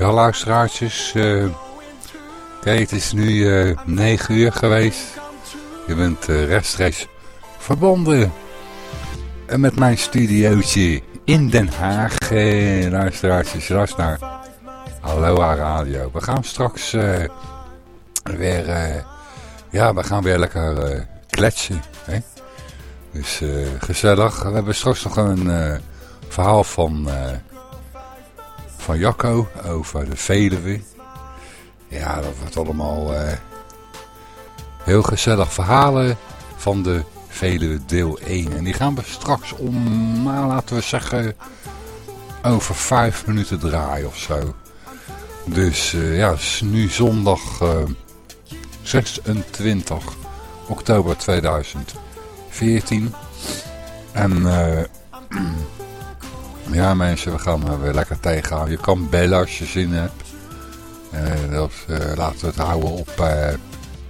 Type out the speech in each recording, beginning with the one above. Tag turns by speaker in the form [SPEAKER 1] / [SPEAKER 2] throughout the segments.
[SPEAKER 1] Ja, luisteraartjes. Uh, kijk, het is nu uh, 9 uur geweest. Je bent uh, rechtstreeks verbonden. En met mijn studiootje in Den Haag. Eh, luisteraartjes, luister naar Aloha Radio. We gaan straks weer... Ja, we gaan weer lekker kletsen. Hè? Dus gezellig. We hebben straks nog een verhaal van van Jacco over de Veluwe. Ja, dat wordt allemaal uh, heel gezellig verhalen van de Veluwe deel 1. En die gaan we straks om, nou, laten we zeggen, over 5 minuten draaien of zo. Dus uh, ja, is nu zondag uh, 26 oktober 2014. En... Ja mensen, we gaan weer lekker tegenhouden. Je kan bellen als je zin hebt. Uh, dat, uh, laten we het houden op uh,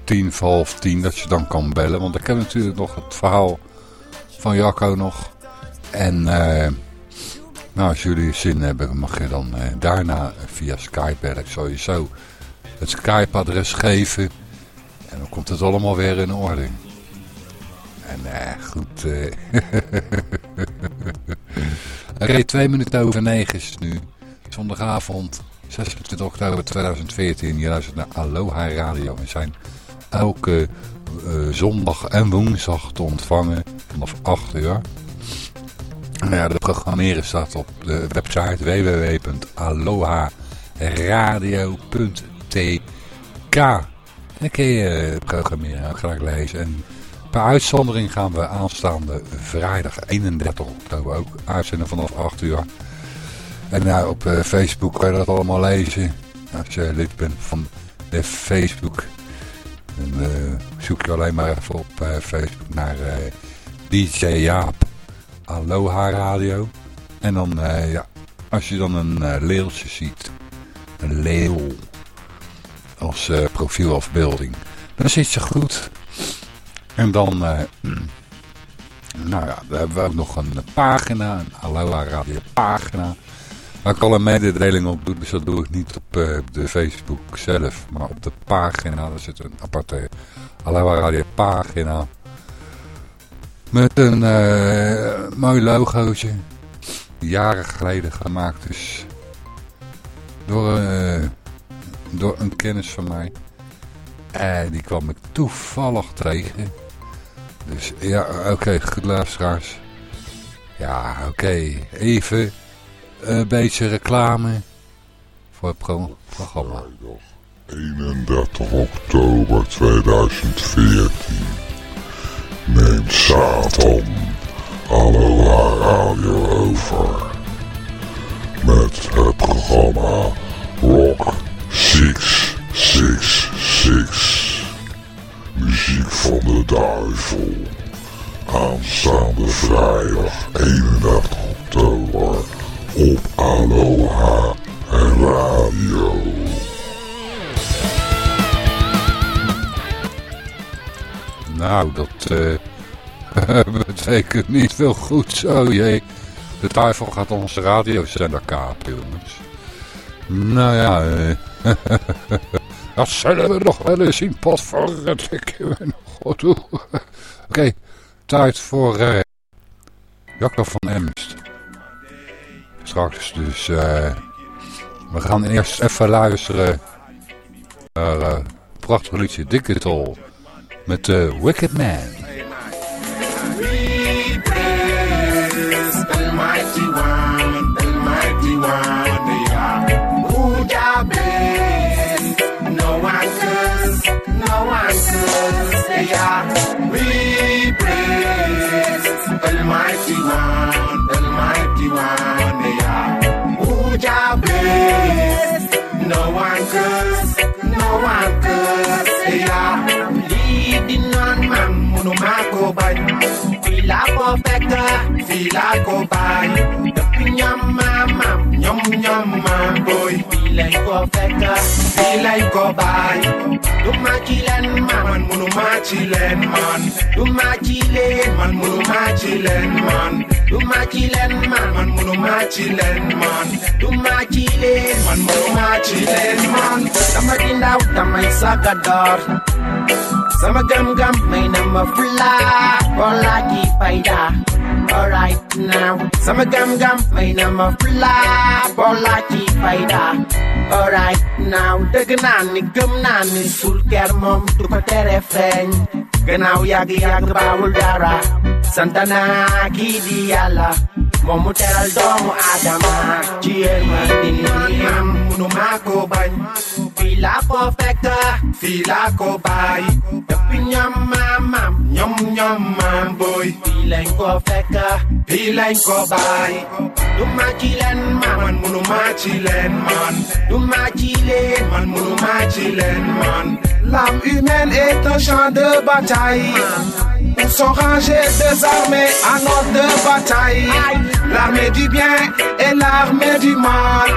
[SPEAKER 1] tien voor half tien dat je dan kan bellen. Want ik heb natuurlijk nog het verhaal van Jacco nog. En nou, als jullie zin hebben mag je dan daarna via Skype bellen. Ik zal je zo het Skype adres geven. En dan komt het allemaal weer in orde. En goed... Oké, twee minuten over negen is nu. Zondagavond, 26 oktober 2014. Je luistert naar Aloha Radio. We zijn elke uh, zondag en woensdag te ontvangen vanaf 8 uur. Nou ja, de programmeren staat op de website www.aloharadio.tk En dan kun je programmeren graag lezen. En Per uitzondering gaan we aanstaande vrijdag 31 oktober ook uitzenden vanaf 8 uur. En nou, op uh, Facebook kan je dat allemaal lezen. Als je lid bent van de Facebook. Dan uh, zoek je alleen maar even op uh, Facebook naar DJ Jaap Aloha Radio. En dan, ja, als je dan een leeltje ziet. Een leeuw. Als profielafbeelding. Dan zit je goed. En dan, uh, nou ja, hebben we ook nog een pagina, een Aloha Radio pagina. Waar ik al een mededeling op doe, dus dat doe ik niet op uh, de Facebook zelf, maar op de pagina. Daar zit een aparte Aloha Radio pagina. Met een uh, mooi logootje. Jaren geleden gemaakt is. Door, door een kennis van mij. En die kwam ik toevallig tegen. Dus ja, oké, okay, goed luisteraars. Ja, oké. Even een beetje reclame voor het pro programma.
[SPEAKER 2] 31 oktober 2014 neemt Satan Aloha Radio over. Met het programma Rock 666 muziek van de duivel. Aanstaande vrijdag 31 oktober op Aloha Radio.
[SPEAKER 1] Nou, dat uh, betekent niet veel goed zo, jee. De duivel gaat onze radiozender kapen, jongens. Nou ja, uh, Dat zullen we nog wel eens zien, potverdikke ik nog toe. Oké, tijd voor uh, Jacco van Emst. Straks dus, uh, we gaan eerst even luisteren naar uh, prachtige liedje Digital met uh, Wicked Man. no one cause. Yeah, I'm leading on my monomaco by. Feel like a better, feel like a boy. Dumping your mama, yum yum my boy. Feel like a better, feel like a boy. Do my chillen man, monomachilen man. Do my chillen man, monomachilen man du ma ci leen man munu ma ci man. Du ma ci man man munu ma ci leen man.
[SPEAKER 3] Man man Sama dindaw tamay sagador. Sama gam gam may nama fula Wala ki paida. Alright now. Sama gam gam may nama fula Wala ki paida. Alright now. Dëgg naa ni gëm naa ni sul ker moom du ko tere feeñ Genau, jag, jag, bauldara. Santana, Kidiala. Pumuteral domo adama GM DDM Uno makuban Pila perfecta Pila kobay Dapin yam mamam Nyom nyom mamboy Pilang perfecta Pilang kobay Dumachilen man Muno machilen man. Dumachilen man Muno machilen man. L'âme humaine est un champ de bataille. Où sont rangées à notre bataille. L'armée du bien et l'armée du mal.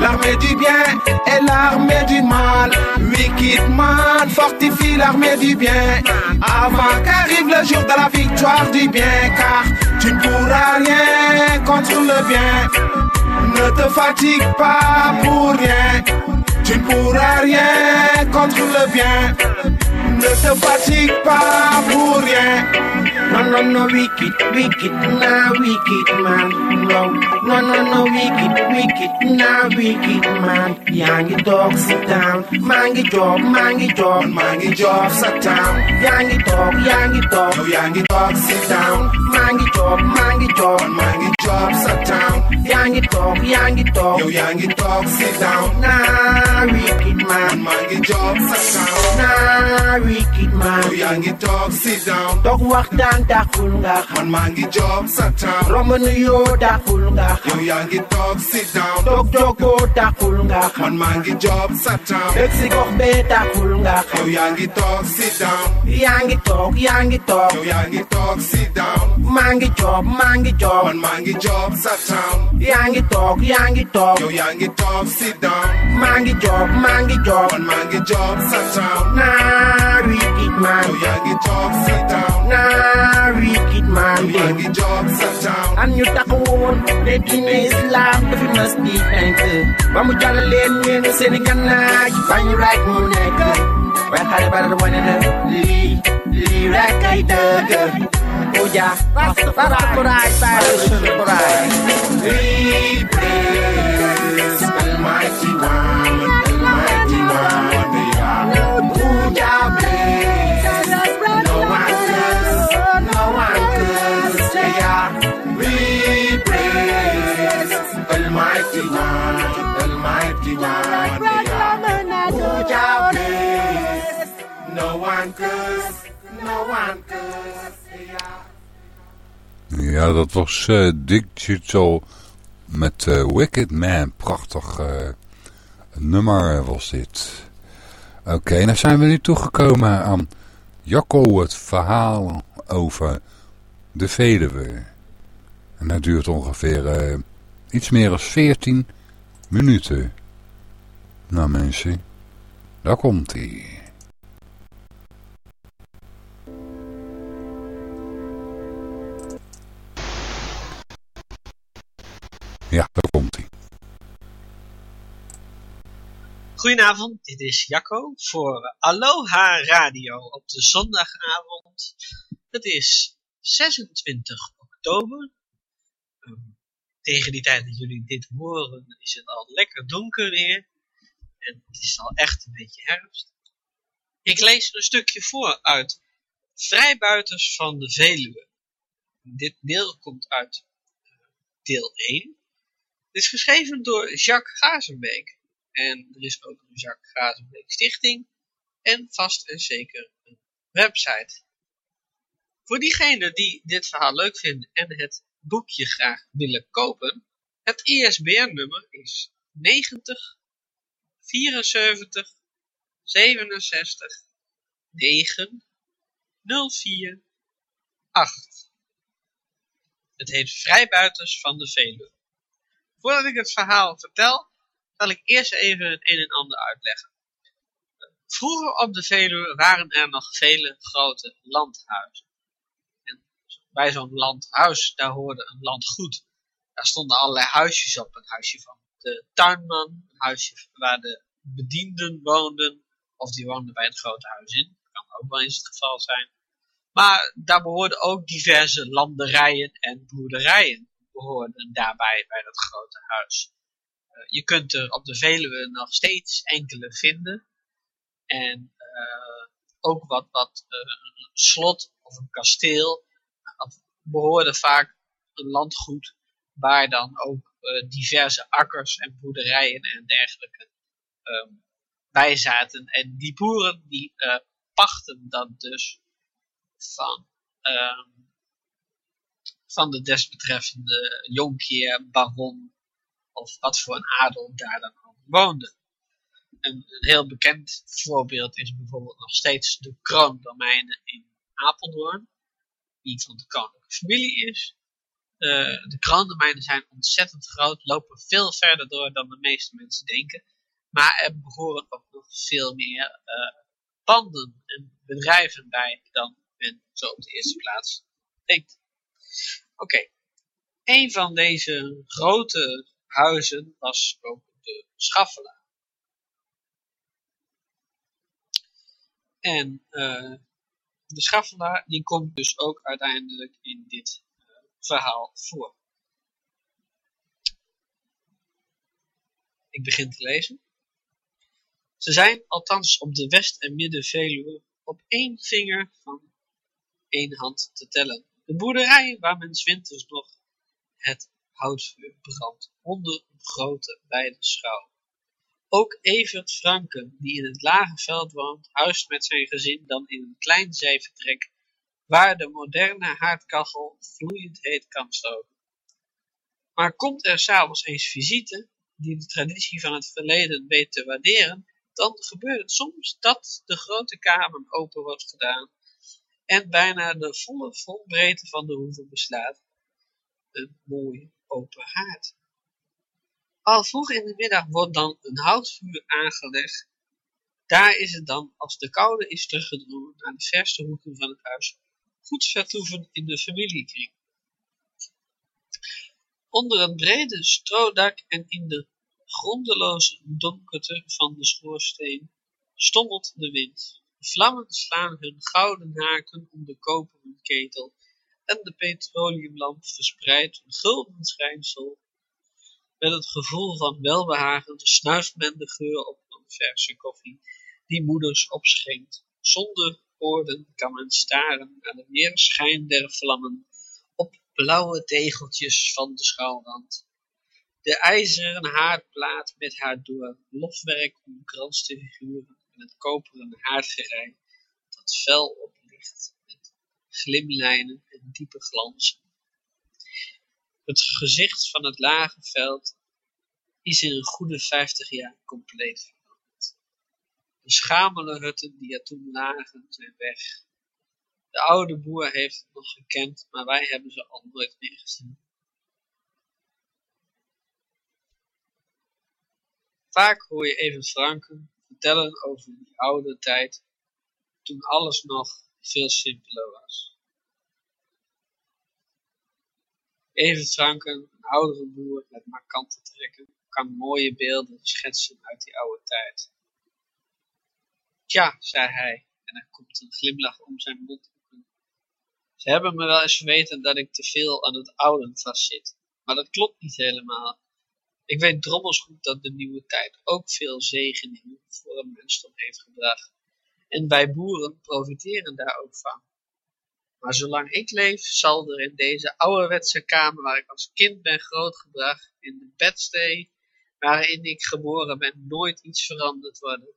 [SPEAKER 3] L'armée du bien et l'armée du mal. Wicked fortifie l'armée du bien. Avant qu'arrive le jour de la victoire du bien. Car tu ne pourras rien contre le bien. Ne te fatigue pas pour rien. Tu ne pourras rien contre le bien. Ne te fatigue pas pour rien. No, no, no, wicked, wicked, nah, wicked man. No, no, no, no, wicked, wicked, nah, wicked man. Yangi dog, sit down. Mangi job, mangi job, mangi job, sit down. Yangi dog, yangi dog, no, yangi dog, sit down. Mangi job, mangi job, mangi job, sit down. Yangi dog, yangi dog, yo, yangi dog, sit down. Nah, wicked man, mangi job, sit down. Nah, wicked man, yo, yangi dog, sit down. Dog waxtaan taxul nga. Man maa ngi job sa town. romb nuyoo taxul nga xam. yow yaa ngi toog sit down. toog jokkoo taxul nga man maa ngi job sa town. dëkk si gox bee taxul nga yow yaa ngi toog sit down. yaa ngi toog yaa ngi toog. yow yaa ngi toog sit down. maa ngi job maa ngi job. man maa ngi job sa town. yaa ngi toog yaa ngi toog. yow yaa ngi toog sit down. maa ngi job maa ngi job. man maa ngi job sa town. naa wicked man. yow yaa ngi toog sit down. naa wicked man marry. Baggy jobs are town. And you talk on, they in Islam, but we must be thankful. Mamu jala lane, we no say nigga nah, you find your right moon nigga. When Kali bara the one in the Lee, Lee Rakai Dugger. Oja, Rastafari, Rastafari, We praise Almighty One, Almighty One, We are. Oja,
[SPEAKER 1] Ja, dat was uh, Digital met uh, Wicked Man. Prachtig uh, nummer was dit. Oké, okay, dan zijn we nu toegekomen aan Jacco, het verhaal over de Veluwe. En dat duurt ongeveer iets meer dan 14 minuten. Nou mensen, daar komt hij. Ja, daar komt hij.
[SPEAKER 4] Goedenavond, dit is Jacco voor Aloha Radio op de zondagavond. Het is 26 oktober. Um, tegen die tijd dat jullie dit horen is het al lekker donker weer. En het is al echt een beetje herfst. Ik lees een stukje voor uit Vrijbuiters van de Veluwe. Dit deel komt uit deel 1. Het is geschreven door Jacques Gazenbeek. En er is ook een Jacques Gazenbeek stichting. En vast en zeker een website. Voor diegenen die dit verhaal leuk vinden en het boekje graag willen kopen. Het ISBN-nummer is 90 74 67 9 04 8. Het heet Vrijbuiters van de Veluwe. Voordat ik het verhaal vertel, zal ik eerst even het een en ander uitleggen. Vroeger op de Veluwe waren er nog vele grote landhuizen. En bij zo'n landhuis, daar hoorde een landgoed. Daar stonden allerlei huisjes op. Een huisje van de tuinman, een huisje waar de bedienden woonden, of die woonden bij het grote huis in. Dat kan ook wel eens het geval zijn. Maar daar behoorden ook diverse landerijen en boerderijen behoorden daarbij bij dat grote huis. Uh, je kunt er op de Veluwe nog steeds enkele vinden. En uh, ook wat, wat uh, een slot of een kasteel behoorde vaak een landgoed waar dan ook diverse akkers en boerderijen en dergelijke um, bij zaten. En die boeren die pachten dat dus van, um, van de desbetreffende jonkheer, baron of wat voor een adel daar dan ook woonde. Een, een, heel bekend voorbeeld is bijvoorbeeld nog steeds de kroondomeinen in Apeldoorn, die van de koninklijke familie is. Uh, de kroondomeinen zijn ontzettend groot, lopen veel verder door dan de meeste mensen denken. Maar er behoren ook nog veel meer uh, panden en bedrijven bij dan men zo op de eerste plaats denkt. Oké, een van deze grote huizen was ook de Schaffelaar. En uh, de Schaffelaar die komt dus ook uiteindelijk in dit uh, verhaal voor. Ik begin te lezen. Ze zijn althans op de West- en Midden-Veluwe op één vinger van één hand te tellen. De boerderij waar men winters nog het houtvuur brandt onder een grote wijde schouw. Ook Evert Franken, die in het lage veld woont, huist met zijn gezin dan in een klein zijvertrek, waar de moderne haardkachel vloeiend heet kan stoken. Maar komt er s'avonds eens visite, die de traditie van het verleden weet te waarderen, dan gebeurt het soms dat de grote kamer open wordt gedaan en bijna de volle volbreedte van de hoeve beslaat. Een mooie open haard. Al vroeg in de middag wordt dan een houtvuur aangelegd. Daar is het dan, als de koude is teruggedrongen naar de verste hoeken van het huis, goed vertoeven in de familiekring. Onder het brede stroodak en in de grondeloze donkerte van de schoorsteen stommelt de wind. Vlammen slaan hun gouden haken om de koperen ketel en de petroleumlamp verspreidt een gulden schijnsel. Met het gevoel van welbehagen snuift men de geur op van verse koffie die moeders opschenkt. Zonder woorden kan men staren naar de weerschijn der vlammen op blauwe tegeltjes van de schouwrand. De ijzeren haardplaat met haar door lofwerk omkranste figuren en het koperen haardgerei dat fel oplicht met glimlijnen en diepe glanzen. Het gezicht van het lage veld is in een goede vijftig jaar compleet veranderd. De schamele hutten die er toen lagen zijn weg. De oude boer heeft het nog gekend, maar wij hebben ze al nooit meer gezien. Vaak hoor je even Franken vertellen over die oude tijd, toen alles nog veel simpeler was. Even Franken, een oudere boer met markante trekken, kan mooie beelden schetsen uit die oude tijd. Tja, zei hij, en er komt een glimlach om zijn mond. Ze hebben me wel eens verweten dat ik te veel aan het oude vastzit, maar dat klopt niet helemaal. Ik weet drommels goed dat de nieuwe tijd ook veel zegeningen voor een mensdom heeft gebracht. En wij boeren profiteren daar ook van. Maar zolang ik leef, zal er in deze ouderwetse kamer waar ik als kind ben grootgebracht, in de bedstee waarin ik geboren ben, nooit iets veranderd worden.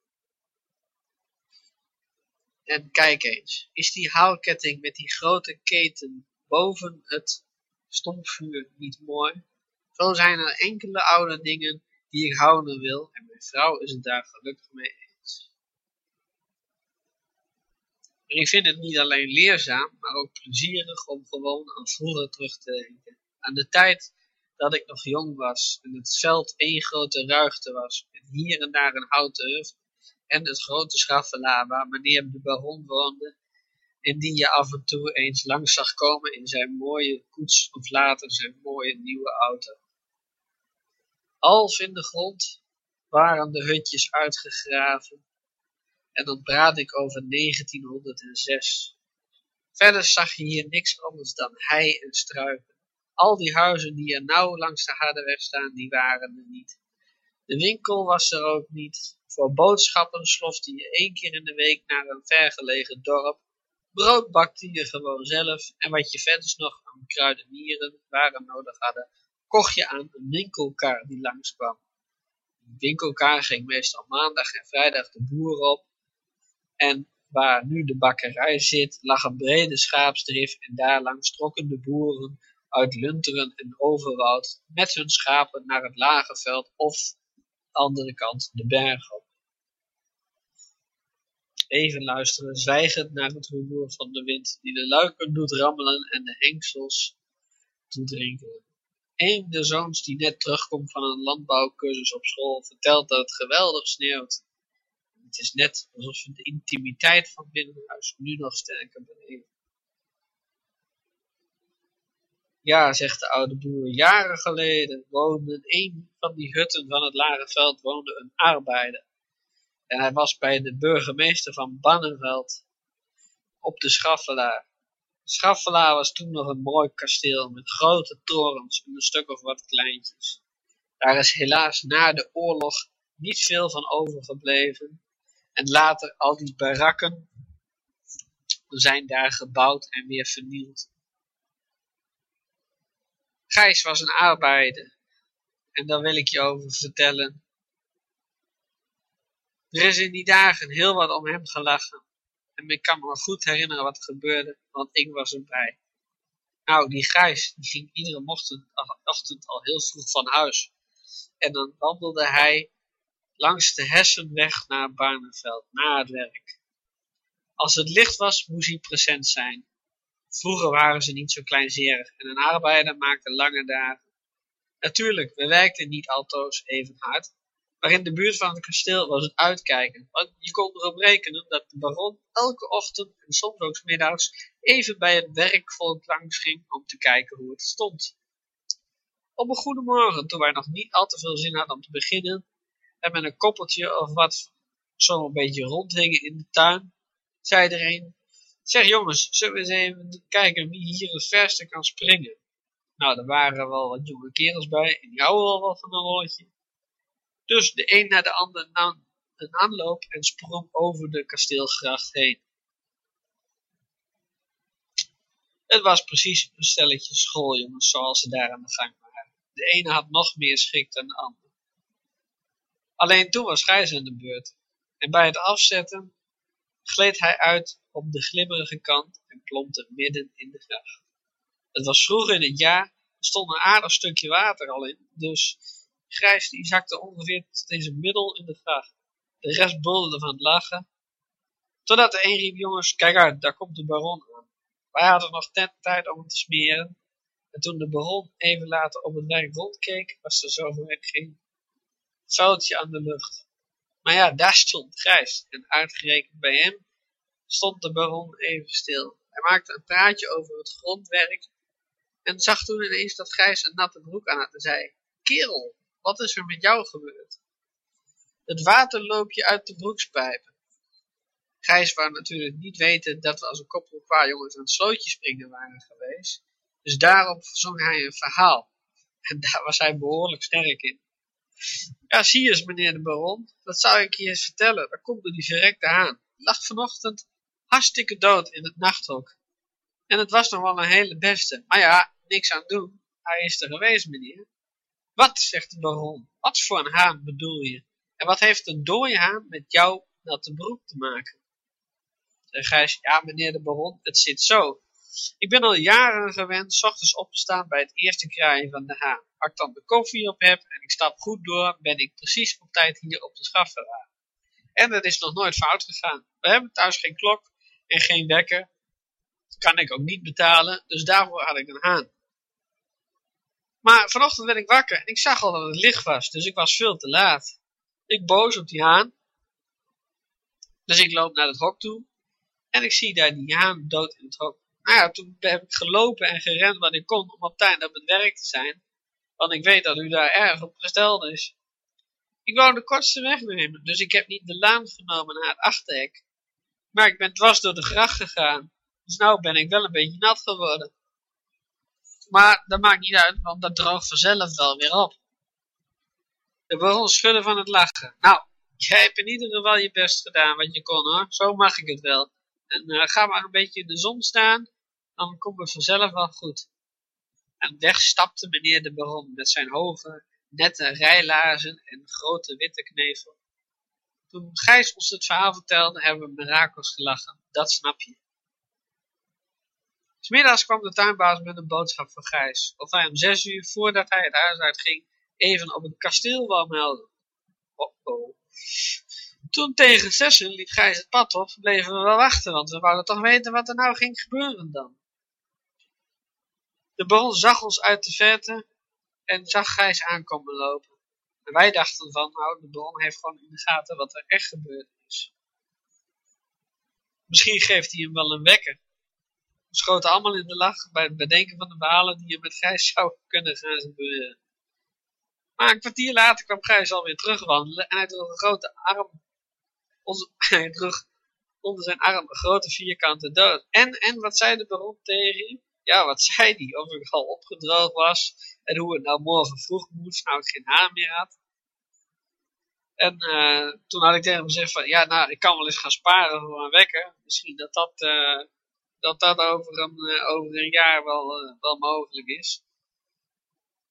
[SPEAKER 4] En kijk eens, is die haalketting met die grote keten boven het stompvuur niet mooi? Zo zijn er enkele oude dingen die ik houden wil en mijn vrouw is het daar gelukkig mee eens. En ik vind het niet alleen leerzaam, maar ook plezierig om gewoon aan vroeger terug te denken. Aan de tijd dat ik nog jong was en het veld één grote ruigte was, met hier en daar een houten huf en het grote schaffelaar waar meneer de baron woonde en die je af en toe eens langs zag komen in zijn mooie koets of later zijn mooie nieuwe auto. Half in de grond waren de hutjes uitgegraven. En dan praat ik over 1906. Verder zag je hier niks anders dan hei en struiken. Al die huizen die er nou langs de Harderweg staan, die waren er niet. De winkel was er ook niet. Voor boodschappen slofte je één keer in de week naar een vergelegen dorp. Brood bakte je gewoon zelf en wat je verder nog aan kruidenieren waren nodig hadden, kocht je aan een winkelkar die langskwam. Die winkelkar ging meestal maandag en vrijdag de boer op en waar nu de bakkerij zit, lag een brede schaapsdrif en daarlangs trokken de boeren uit Lunteren en Overwoud met hun schapen naar het lage veld of andere kant de berg op. Even luisteren, zwijgend naar het rumoer van de wind die de luiken doet rammelen en de hengsels doet rinkelen. Een der zoons die net terugkomt van een landbouwcursus op school vertelt dat het geweldig sneeuwt. Het is net alsof de intimiteit van binnenhuis nu nog sterker beleven. Ja, zegt de oude boer, jaren geleden woonde in een van die hutten van het lage veld woonde een arbeider. En hij was bij de burgemeester van Bannenveld op de Schaffelaar. Schaffelaar was toen nog een mooi kasteel met grote torens en een stuk of wat kleintjes. Daar is helaas na de oorlog niet veel van overgebleven. En later al die barakken zijn daar gebouwd en weer vernield. Gijs was een arbeider. En daar wil ik je over vertellen. Er is in die dagen heel wat om hem gelachen. En ik kan me goed herinneren wat er gebeurde, want ik was erbij. Nou, die Gijs, die ging iedere ochtend, al heel vroeg van huis. En dan wandelde hij langs de Hessenweg naar Barneveld, na het werk. Als het licht was, moest hij present zijn. Vroeger waren ze niet zo kleinzerig en een arbeider maakte lange dagen. Natuurlijk, we werkten niet altoos even hard, maar in de buurt van het kasteel was het uitkijken, want je kon erop rekenen dat de baron elke ochtend en soms ook middags even bij het werkvolk langs ging om te kijken hoe het stond. Op een goede morgen, toen wij nog niet al te veel zin hadden om te beginnen, en met een koppeltje of wat zo een beetje rondhingen in de tuin, zei er een, zeg jongens, zullen we eens even kijken wie hier het verste kan springen? Nou, er waren wel wat jonge kerels bij en die houden wel wat van een rolletje. Dus de een na de ander nam een aanloop en sprong over de kasteelgracht heen. Het was precies een stelletje schooljongens zoals ze daar aan de gang waren. De ene had nog meer schrik dan de ander. Alleen toen was Gijs aan de beurt. En bij het afzetten gleed hij uit op de glibberige kant en plompte midden in de gracht. Het was vroeg in het jaar, er stond een aardig stukje water al in, dus Grijs die zakte ongeveer tot deze middel in de gracht. De rest bulderde van het lachen. Totdat de een riep, jongens, kijk uit, daar komt de baron aan. Wij hadden nog ten tijd om hem te smeren. En toen de baron even later op het werk rondkeek, was er zover geen zoutje aan de lucht. Maar ja, daar stond Grijs. En uitgerekend bij hem stond de baron even stil. Hij maakte een praatje over het grondwerk en zag toen ineens dat Grijs een natte broek aan had en zei, kerel, wat is er met jou gebeurd? Het water loopt je uit de broekspijpen. Gijs wou natuurlijk niet weten dat we als een koppel qua jongens aan het slootje springen waren geweest. Dus daarop zong hij een verhaal. En daar was hij behoorlijk sterk in. Ja, zie je eens, meneer de baron. Dat zou ik je eens vertellen. Daar komt er die verrekte haan. lag vanochtend hartstikke dood in het nachthok. En het was nog wel een hele beste. Maar ja, niks aan doen. Hij is er geweest, meneer. Wat, zegt de baron, wat voor een haan bedoel je? En wat heeft een dode haan met jouw natte broek te maken? Zegt Gijs, ja meneer de baron, het zit zo. Ik ben al jaren gewend s ochtends op te staan bij het eerste kraaien van de haan. Als ik dan de koffie op heb en ik stap goed door, ben ik precies op tijd hier op de schaffelaar. En dat is nog nooit fout gegaan. We hebben thuis geen klok en geen wekker. Kan ik ook niet betalen, dus daarvoor had ik een haan. Maar vanochtend werd ik wakker en ik zag al dat het licht was, dus ik was veel te laat. Ik boos op die haan. Dus ik loop naar het hok toe en ik zie daar die haan dood in het hok. Nou ja, toen heb ik gelopen en gerend wat ik kon om op tijd op het werk te zijn. Want ik weet dat u daar erg op gesteld is. Ik wou de kortste weg nemen, dus ik heb niet de laan genomen naar het achterhek. Maar ik ben dwars door de gracht gegaan. Dus nou ben ik wel een beetje nat geworden. Maar dat maakt niet uit, want dat droogt vanzelf wel weer op. De baron schudde van het lachen. Nou, jij hebt in ieder geval je best gedaan wat je kon hoor. Zo mag ik het wel. En uh, ga maar een beetje in de zon staan, dan komt het vanzelf wel goed. En weg stapte meneer de baron met zijn hoge, nette rijlaarzen en grote witte knevel. Toen Gijs ons het verhaal vertelde, hebben we mirakels gelachen. Dat snap je. Smiddags kwam de tuinbaas met een boodschap voor Gijs. Of hij om zes uur voordat hij het huis uitging, even op het kasteel wou melden. Oh oh. Toen tegen zessen liep Gijs het pad op, bleven we wel wachten, want we wouden toch weten wat er nou ging gebeuren dan. De baron zag ons uit de verte en zag Gijs aankomen lopen. En wij dachten van, nou, de baron heeft gewoon in de gaten wat er echt gebeurd is. Misschien geeft hij hem wel een wekker. Schoten allemaal in de lach bij het bedenken van de verhalen die er met Gijs zou kunnen gaan gebeuren. Maar een kwartier later kwam Gijs alweer terugwandelen en hij droeg een grote arm. Onze, hij droeg onder zijn arm een grote vierkante dood. En, en wat zei de baron tegen? Ja, wat zei hij? Of ik al opgedroogd was en hoe het nou morgen vroeg moest, nou ik geen haar meer had. En uh, toen had ik tegen hem gezegd van, ja nou, ik kan wel eens gaan sparen voor een wekker. Misschien dat dat, uh, dat, dat over, een, uh, over een jaar wel, wel mogelijk is.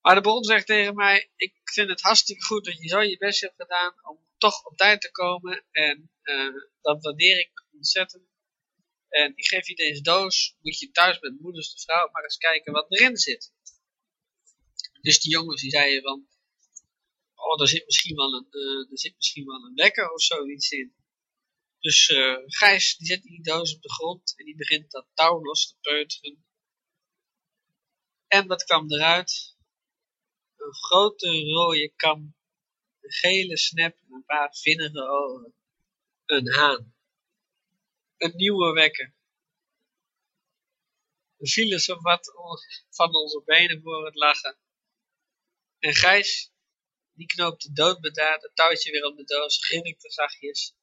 [SPEAKER 4] Maar de bron zegt tegen mij, ik vind het hartstikke goed dat je zo je best hebt gedaan om toch op tijd te komen. En dat waardeer ik ontzettend. En ik geef je deze doos, moet je thuis met moeders de vrouw maar eens kijken wat erin zit. Dus die jongens die zeiden van, oh, er zit misschien wel een, uh, er zit misschien wel een wekker of zoiets in. Dus uh, Gijs die zet die doos op de grond en die begint dat touw los te peuteren. En wat kwam eruit? Een grote rode kam, een gele snap en een paar vinnige ogen. Een haan. Een nieuwe wekker. We vielen zo wat van onze benen voor het lachen. En Gijs, die knoopte doodbedaard het touwtje weer op de doos, grinnikte zachtjes.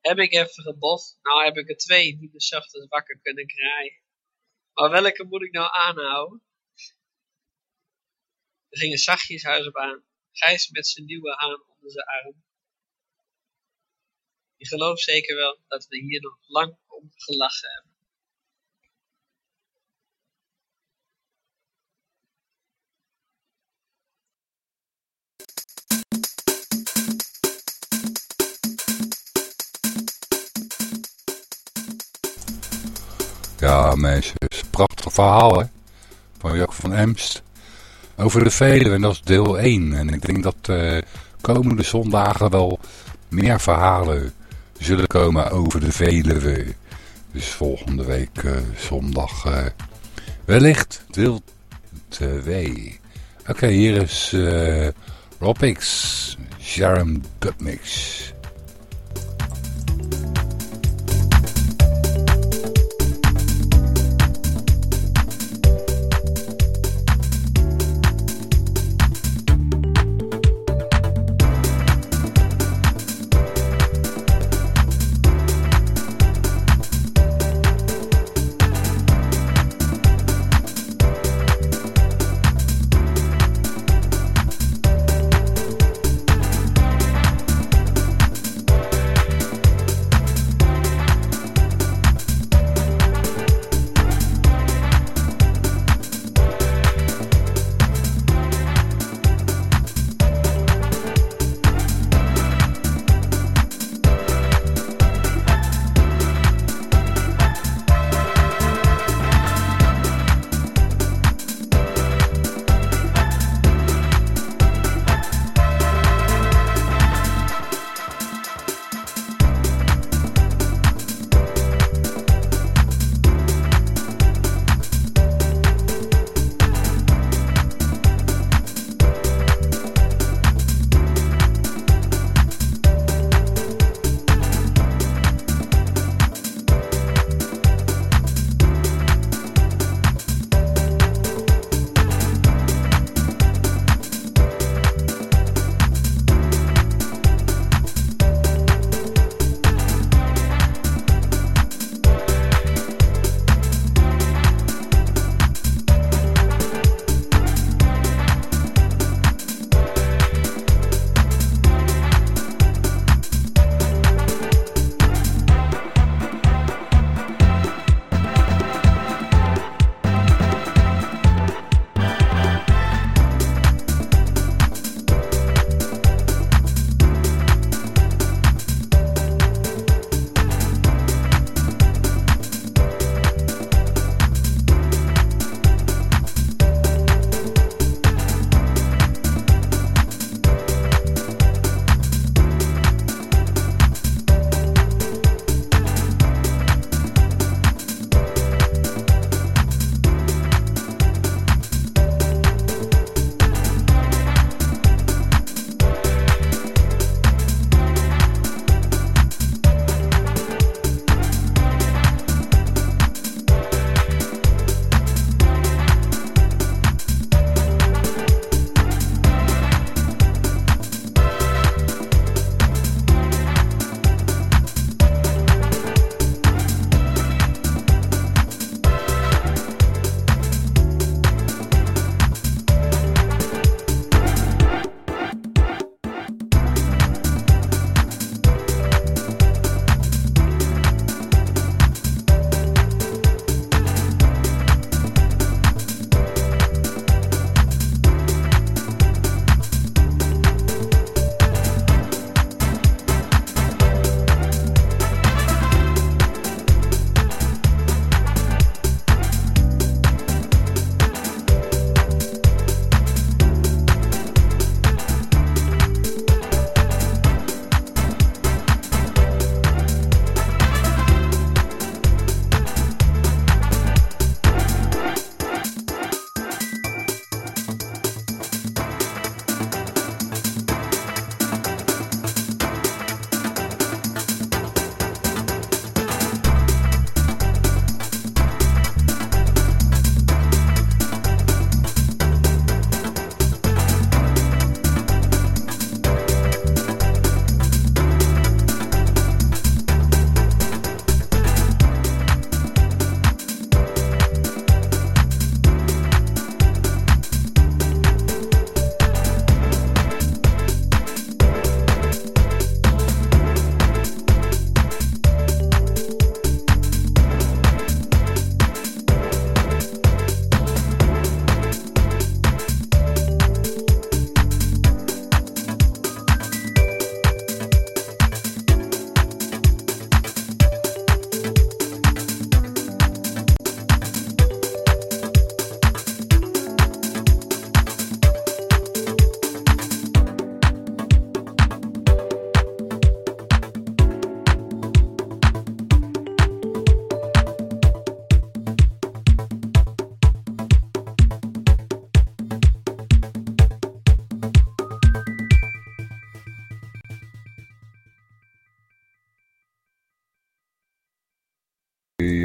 [SPEAKER 4] Heb ik even geboft? Nou heb ik er twee die me zachtjes wakker kunnen kraaien. Maar welke moet ik nou aanhouden? We gingen zachtjes huis op aan. Gijs met zijn nieuwe haan onder zijn arm. Je gelooft zeker wel dat we hier nog lang om gelachen hebben.
[SPEAKER 1] Ja, een prachtig verhaal, hè? Van Jacques van Emst. Over de Veluwe, en dat is deel 1. En ik denk dat uh, komende zondagen wel meer verhalen zullen komen over de Veluwe. Dus volgende week uh, zondag uh, wellicht deel 2. Oké, hier is Robix, Sharon Dubmix.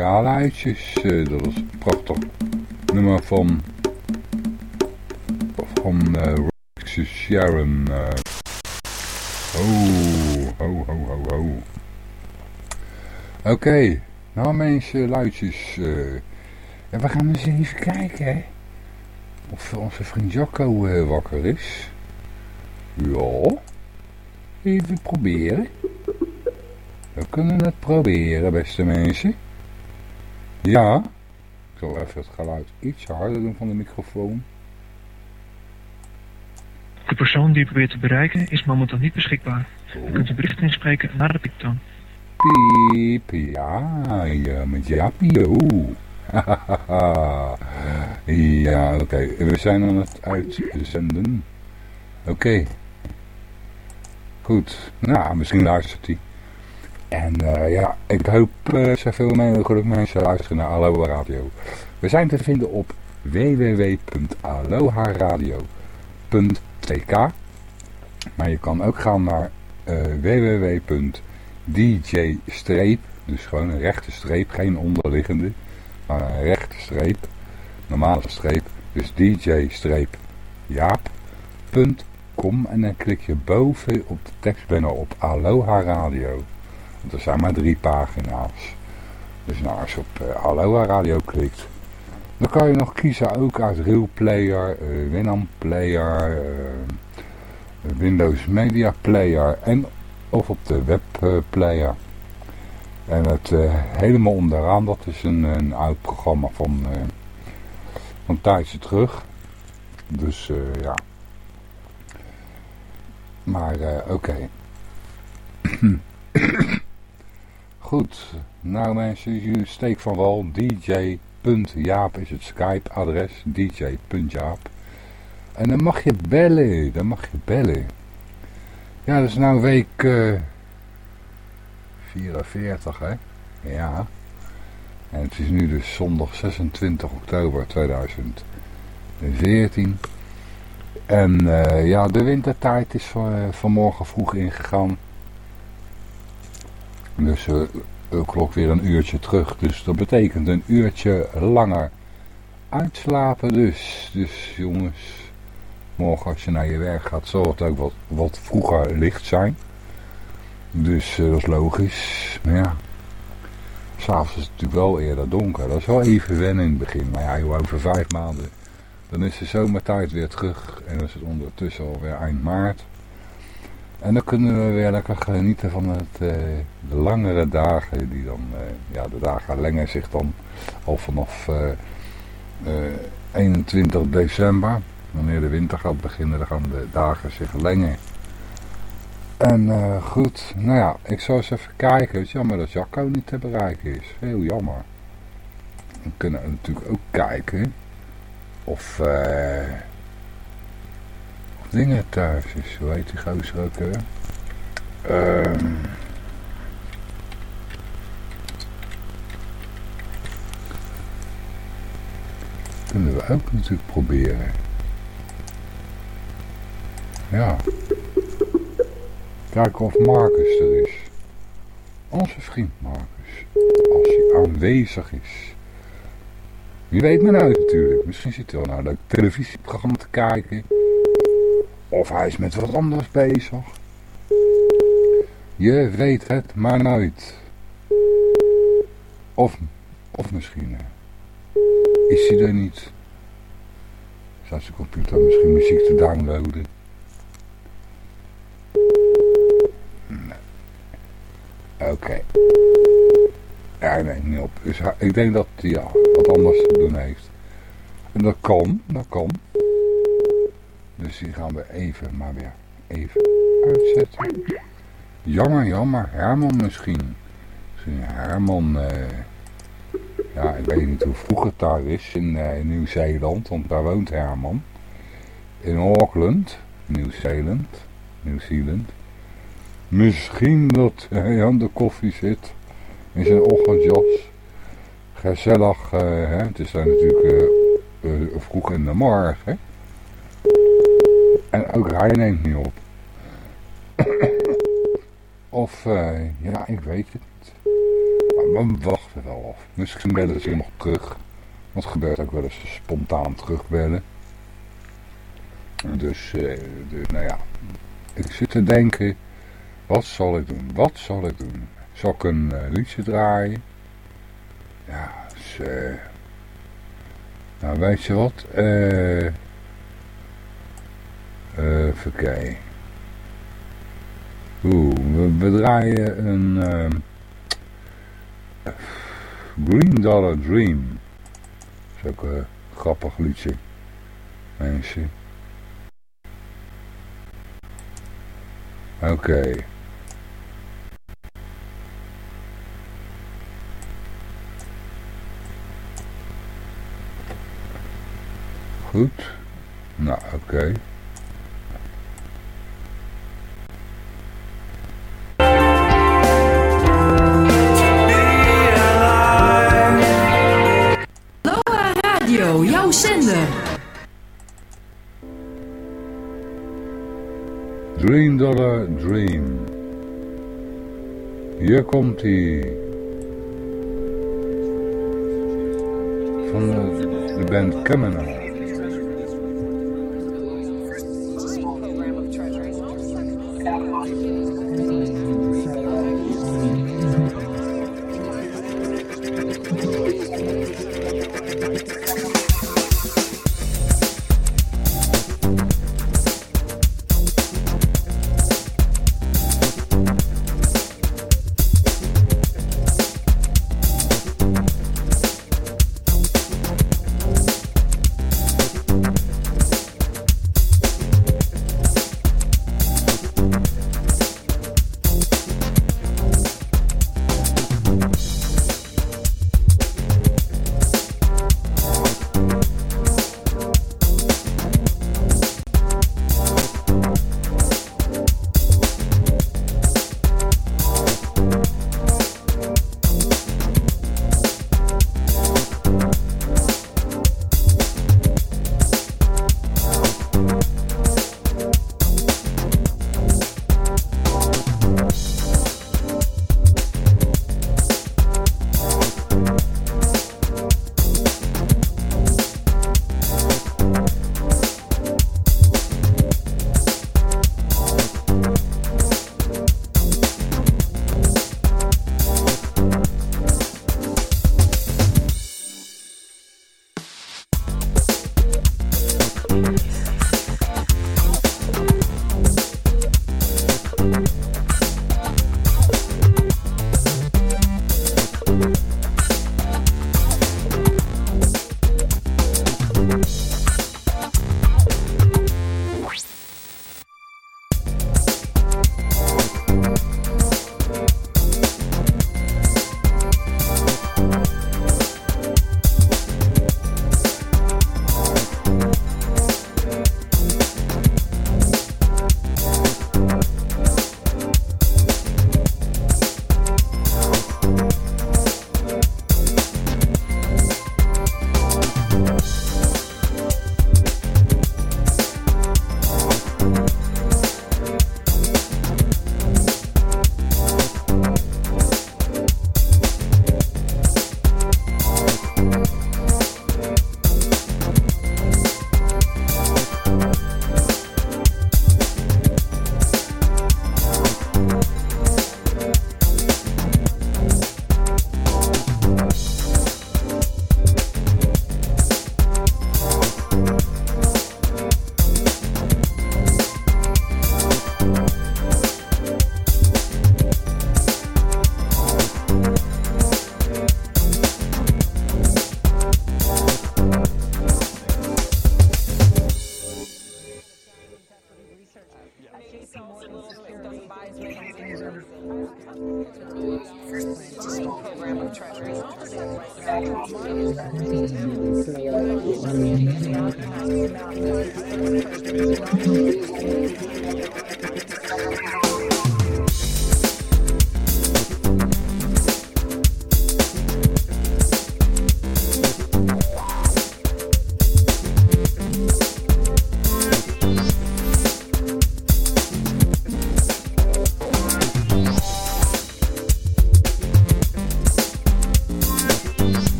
[SPEAKER 1] Ja, uh, dat is prachtig. Nummer van van uh, Sharon. Uh, oh, ho, ho, ho, ho. Oké, nou mensen, luidjes. Ja, we gaan eens even kijken. Of onze vriend Jacco wakker is. Ja, even proberen. We kunnen het proberen, beste mensen. Ja, ik zal even het geluid iets harder doen van de microfoon.
[SPEAKER 5] De persoon die u probeert te bereiken is momenteel niet beschikbaar. U kunt uw bericht inspreken naar de pieptoon.
[SPEAKER 1] Piep, ja, ja, met Jaapie, oeh. ja, oké, okay. we zijn aan het uitzenden. Oké. Okay. Goed, nou, misschien luistert hij. En uh, ja, ik hoop uh, zoveel mogelijk mensen luisteren naar Aloha Radio. We zijn te vinden op www.aloharadio.nl TK. Maar je kan ook gaan naar uh, www.dj streep, dus gewoon een rechte streep, geen onderliggende, maar een rechte streep, normale streep, dus dj streep jaap.com en dan klik je boven op de tekstbanner op Aloha Radio. Er zijn maar drie pagina's. Dus nou, als je op uh, Radio klikt, dan kan je nog kiezen ook uit Real Player, uh, Winamp Player, uh, Windows Media Player en of op de Web Player. En het helemaal onderaan, dat is een, een oud programma van, van tijdje terug. Dus ja. Maar oké. Goed. Nou mensen, jullie steek van wal. DJ Jaap is het Skype-adres, dj.jaap. En dan mag je bellen, dan mag je bellen. Ja, dat is nou week uh, 44, hè? Ja. En het is nu dus zondag 26 oktober 2014. En uh, ja, de wintertijd is uh, vanmorgen vroeg ingegaan. Dus uh, de klok weer een uurtje terug. Dus dat betekent een uurtje langer uitslapen dus. Dus jongens, morgen als je naar je werk gaat zal het ook wat, wat vroeger licht zijn. Dus uh, dat is logisch. Maar ja, s'avonds is het natuurlijk wel eerder donker. Dat is wel even wennen in het begin. Maar ja, over vijf maanden dan is de zomertijd weer terug. En dan is het ondertussen alweer eind maart. En dan kunnen we weer lekker genieten van het, uh, de langere dagen. Die dan, uh, ja, de dagen lengen zich dan al vanaf uh, 21 december. Wanneer de winter gaat beginnen, dan gaan de dagen zich lengen. En goed, nou ja, ik zou eens even kijken. Het is jammer dat Jacco niet te bereiken is. Heel jammer. Dan kunnen we natuurlijk ook kijken of dingen thuis is. Hoe heet die gozer ook kunnen we ook natuurlijk proberen. Ja. Kijken of Marcus er is. Onze vriend Marcus. Als hij aanwezig is. Wie weet men uit natuurlijk. Misschien zit hij wel naar een leuk televisieprogramma te kijken. Of hij is met wat anders bezig. Je weet het maar nooit. Of, of misschien eh, is hij er niet. Staat zijn computer misschien muziek te downloaden. Nee. Oké. Ja, nee, niet op. Dus ik denk dat hij ja, wat anders te doen heeft. En dat kan, dat kan. Dus die gaan we even, maar weer even uitzetten. Jammer, jammer. Herman misschien. Misschien Herman, uh, ja, ik weet niet hoe vroeg het daar is in, uh, Nieuw-Zeeland, want daar woont Herman. In Auckland, Nieuw-Zeeland, Nieuw-Zeeland. Misschien dat hij aan de koffie zit in zijn ochtendjas. Gezellig, uh, hè? het is daar natuurlijk vroeg in de morgen. En ook hij neemt niet op. of, uh, ja, ik weet het. Maar wacht wacht er wel af. Misschien bellen ze nog terug. Want het gebeurt ook wel eens spontaan terugbellen. Dus, eh, dus, nou ja. Ik zit te denken, wat zal ik doen? Wat zal ik doen? Zal ik een uh, liedje draaien? Ja, dus, uh, nou weet je wat? Eh... Uh, even kijken. Oeh, we, we draaien een uh, Green Dollar Dream. Dat is ook een grappig liedje. Mensen. Oké. Okay. Goed. Nou, oké. Okay.
[SPEAKER 6] Jouw zender.
[SPEAKER 1] Dream Dollar Dream. Hier komt hij. Van de, band Criminal.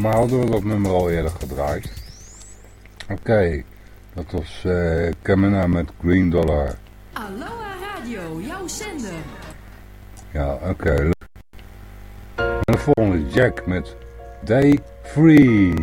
[SPEAKER 7] Mij hadden we dat nummer al eerder gedraaid. Oké, dat was uh, Camina met Green Dollar.
[SPEAKER 6] Aloha Radio, jouw zender.
[SPEAKER 7] Ja, oké. Okay. En de volgende Jack met Day Free.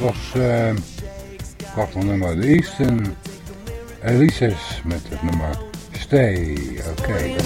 [SPEAKER 7] Was uh, nummer. De Eastern Elises met het nummer Stay. Oké.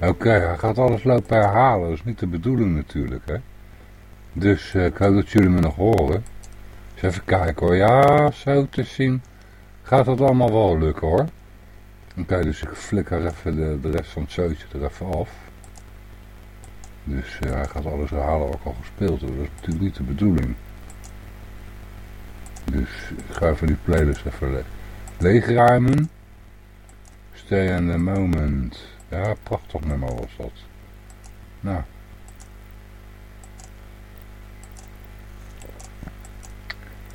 [SPEAKER 1] Oké, hij gaat alles lopen herhalen, dat is niet de bedoeling natuurlijk hè. Dus eh, ik hoop dat jullie me nog horen. Eens even kijken hoor, ja zo te zien gaat dat allemaal wel lukken hoor. Oké, dus ik flikker even de, rest van het zootje er even af. Dus eh, hij gaat alles herhalen wat ik al gespeeld heb, dat is natuurlijk niet de bedoeling. Dus ik ga even die playlist even le leegruimen. Stay in the moment. Ja, prachtig nummer was dat. Nou.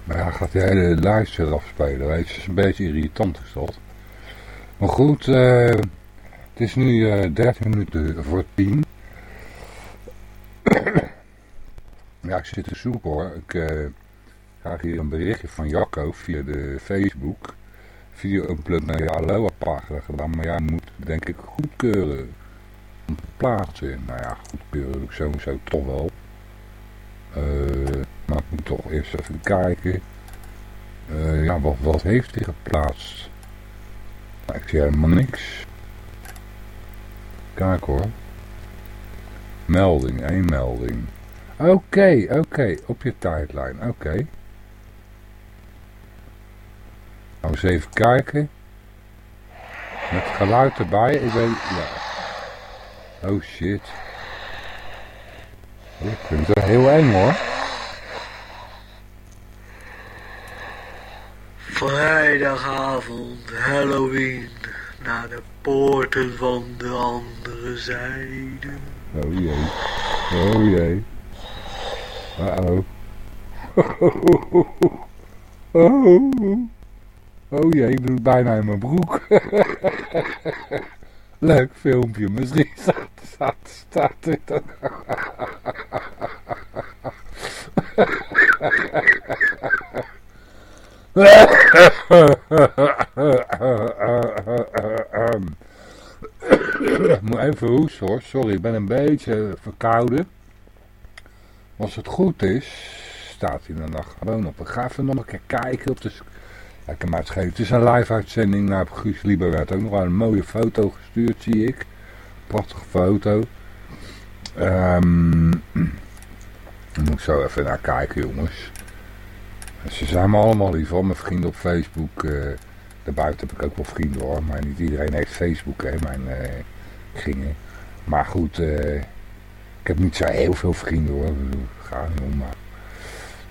[SPEAKER 1] Maar ja, gaat die hele lijst weer afspelen. Het is een beetje irritant is dat. Maar goed, eh, het is nu eh 13 minuten voor 10. ja, ik zit te zoeken hoor. Ik eh, krijg hier een berichtje van Jacco via de Facebook video-upload naar je Aloha pagina gedaan, maar jij moet denk ik goedkeuren om te plaatsen. Nou ja, goedkeuren ik sowieso toch wel. Eh, maar ik moet toch eerst even kijken. Eh, ja, wat, wat heeft hij geplaatst? Nou, ik zie helemaal niks. Kijk hoor. Melding, één melding. Oké, oké, op je tijdlijn, oké. Nou, eens even kijken. Met geluid erbij. Ik weet... Ja. Oh shit. Oh, Ik vind het heel eng hoor.
[SPEAKER 8] Vrijdagavond, Halloween, naar de poorten van de andere zijde.
[SPEAKER 1] Oh jee. Oh jee. Uh-oh. Oh. Oh jee, ik doe bijna in mijn broek. Leuk filmpje. Misschien staat, staat, staat dit. Ik moet even hoesten hoor. Sorry, ik ben een beetje verkouden. Als het goed is, staat hij dan nog gewoon op. Ik ga even nog een keer kijken op de... Ik kan maar het is een live uitzending. Nou, Guus Lieber werd ook nog wel een mooie foto gestuurd, zie ik. Prachtige foto. Daar moet zo even naar kijken, jongens. Ze zijn me allemaal lief, hoor. Mijn vrienden op Facebook. eh daarbuiten heb ik ook wel vrienden, hoor. Maar niet iedereen heeft Facebook, hè, mijn eh kringen. Maar goed, eh, ik heb niet zo heel veel vrienden, hoor. Ga niet om, maar...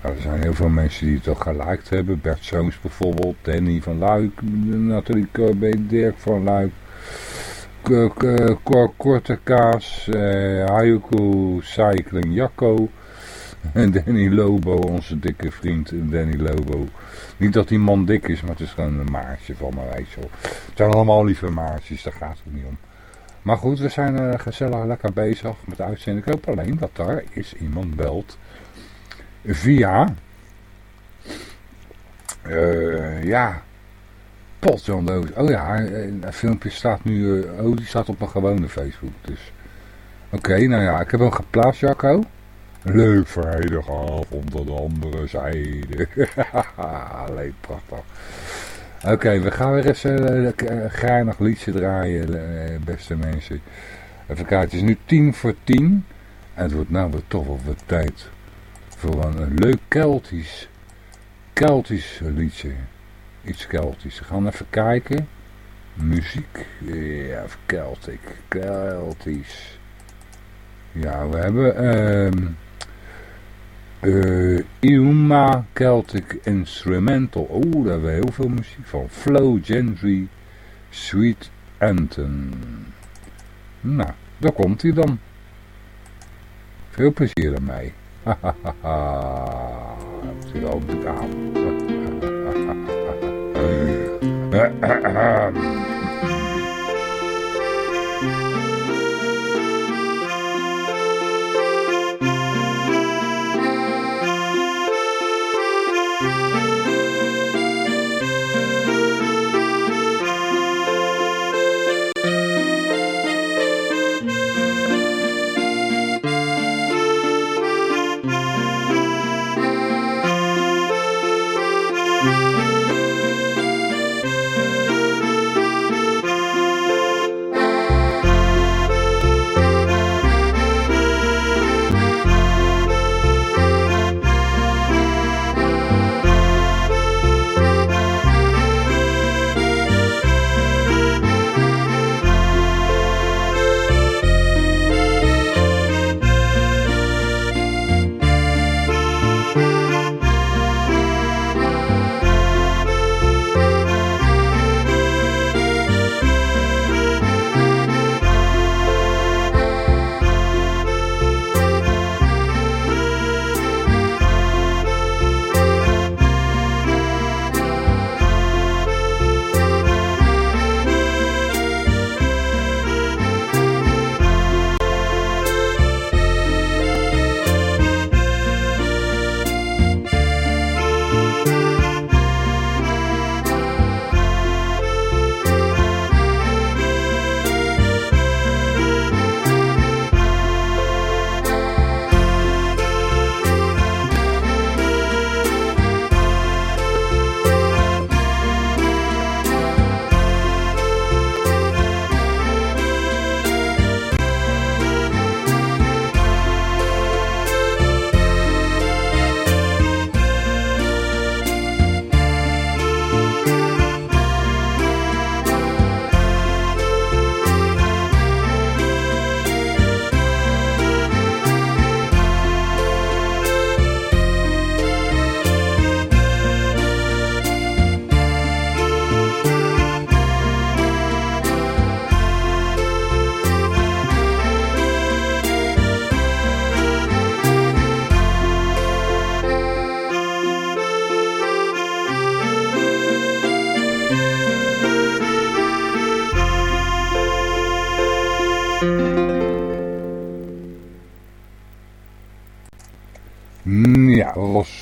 [SPEAKER 1] Er zijn heel veel mensen die het al geliked hebben. Bert Zoons bijvoorbeeld, Danny van Luik, Nathalie Corbet, Dirk van Luik, Korte Kaas, eh Hayuko Cycling Jacco en Danny Lobo, onze dikke vriend Danny Lobo. Niet dat die man dik is, maar het is gewoon een maatje van je wel. Het zijn allemaal lieve maatjes, daar gaat het niet om. Maar goed, we zijn eh, gezellig lekker bezig met de uitzending. Ik hoop alleen dat daar is iemand belt via eh, ja potjondoos. Oh ja, een filmpje staat nu, eh, oh die staat op mijn gewone Facebook. Dus oké, nou ja, ik heb hem geplaatst Jacco. Leuk vrijdagavond aan de andere zijde. Leuk, prachtig. Oké, we gaan weer eens een uh, geinig liedje draaien, uh, beste mensen. Even kijken, het is nu tien voor tien. En het wordt nou weer toch wel wat tijd voor een, leuk Keltisch, Keltisch liedje. Iets Keltisch. We gaan even kijken. Muziek. Ja, Celtic. Keltisch. Ja, we hebben... Iuma Celtic Instrumental. Oh, daar hebben we heel veel muziek van. Flow Gentry Sweet Anthem. Nou, daar komt hij dan. Veel plezier ermee. Hahaha. Zit al op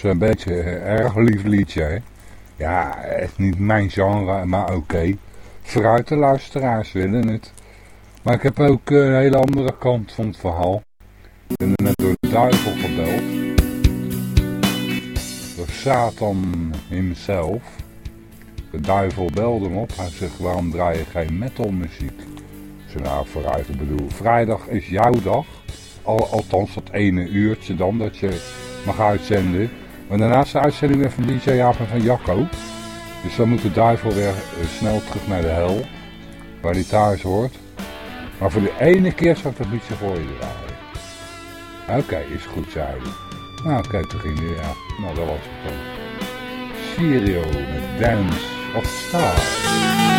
[SPEAKER 1] een beetje een erg lief liedje. Hè? Ja, het is niet mijn genre, maar oké. Vooruit de luisteraars willen het. Maar ik heb ook een hele andere kant van het verhaal. Ik ben net door de duivel gebeld. Door Satan himself. De duivel belde hem op. Hij zegt, waarom draai je geen metalmuziek? Ik zei, nou vooruit, ik bedoel, vrijdag is jouw dag. Al, althans dat ene uurtje dan, dat je mag uitzenden. Maar de uitzending weer van DJ Jaap en van Jacco. Dus dan moet de duivel weer eh, snel terug naar de hel. Waar hij thuis hoort. Maar voor de ene keer ik dat liedje voor je draaien. Oké, is goed, zei. Nou, oké, toen ging hij, ja. Nou, dat was het dan. Sirio met Dance of Stars.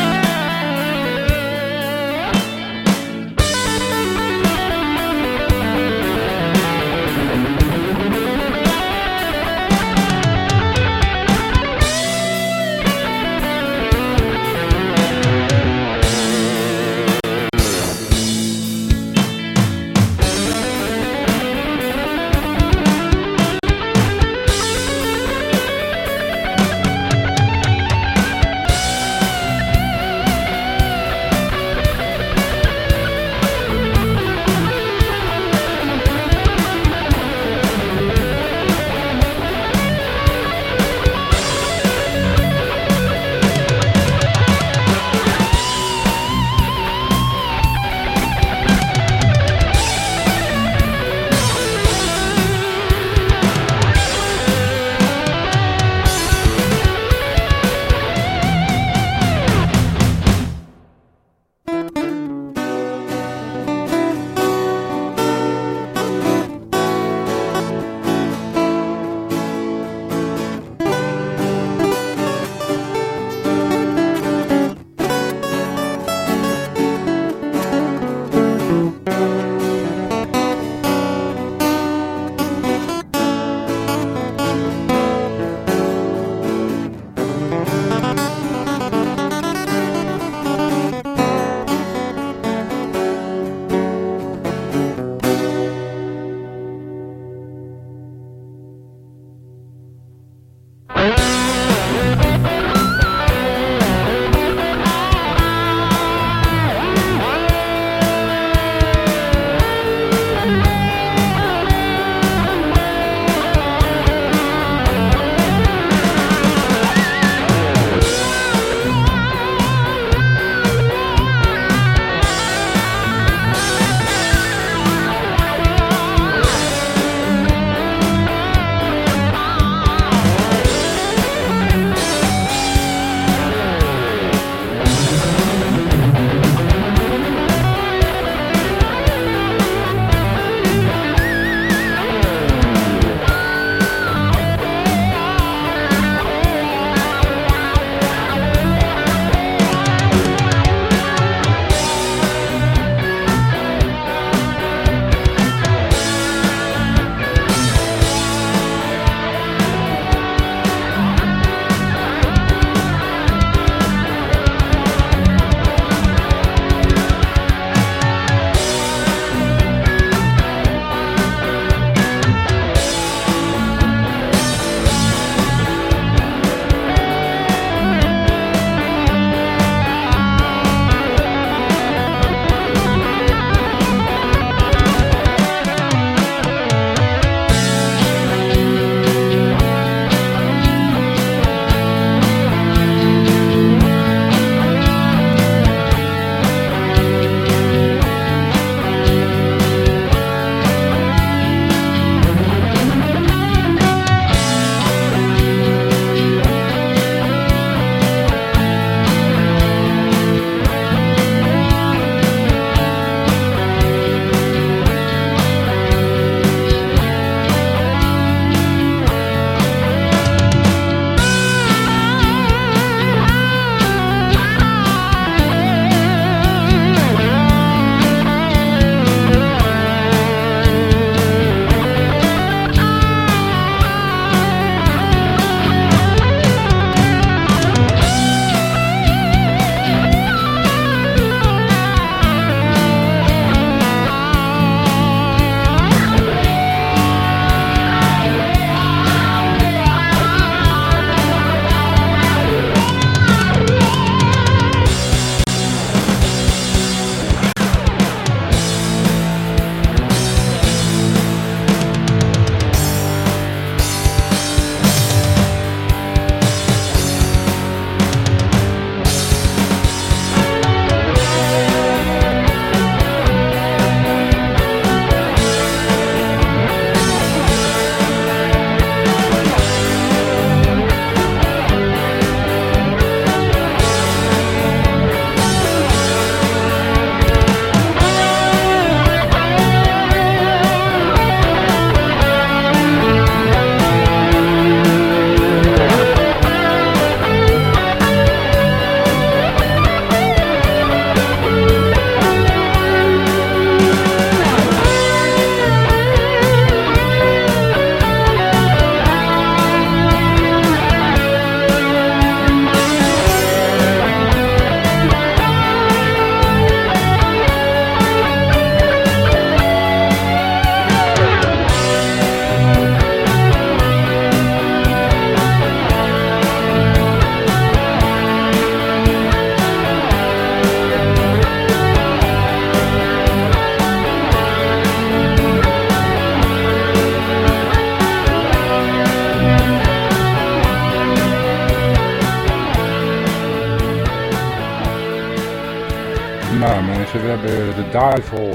[SPEAKER 1] Duivel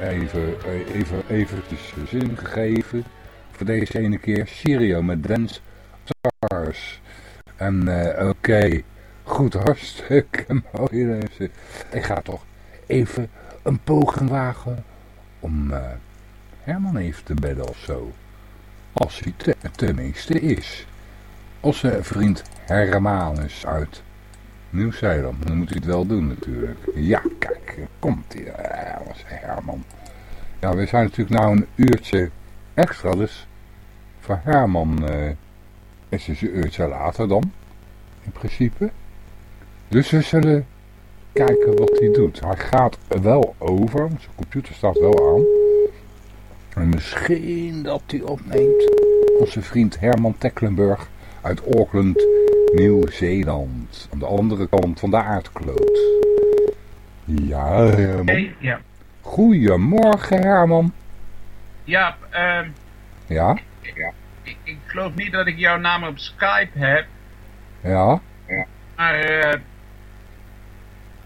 [SPEAKER 1] eh, even, eh, even, eventjes zin gegeven. Voor deze ene keer. Sirio met Dance Stars. En eh, oké, goed, hartstikke mooi. Ik ga toch even een poging wagen om Herman even te bedden of zo. Als hij te, tenminste is. Onze vriend Hermanus uit Nieuw-Zeeland. Dan moet hij het wel doen natuurlijk. Ja, kijk, komt hij. Ja, was Herman. Ja, we zijn natuurlijk nou een uurtje extra, dus voor Herman eh, is het een uurtje later dan, in principe. Dus we zullen kijken wat hij doet. Hij gaat wel over, zijn computer staat wel aan. En misschien dat hij opneemt. Onze vriend Herman Tecklenburg uit Auckland, Nieuw-Zeeland. Aan de andere kant van de aardkloot. Ja, Herman.
[SPEAKER 9] Hey, ja.
[SPEAKER 1] Goedemorgen, Herman.
[SPEAKER 9] Ja, ehm,
[SPEAKER 1] Ja,
[SPEAKER 9] ik, ik geloof niet dat ik jouw naam op Skype heb,
[SPEAKER 1] ja.
[SPEAKER 9] maar eh,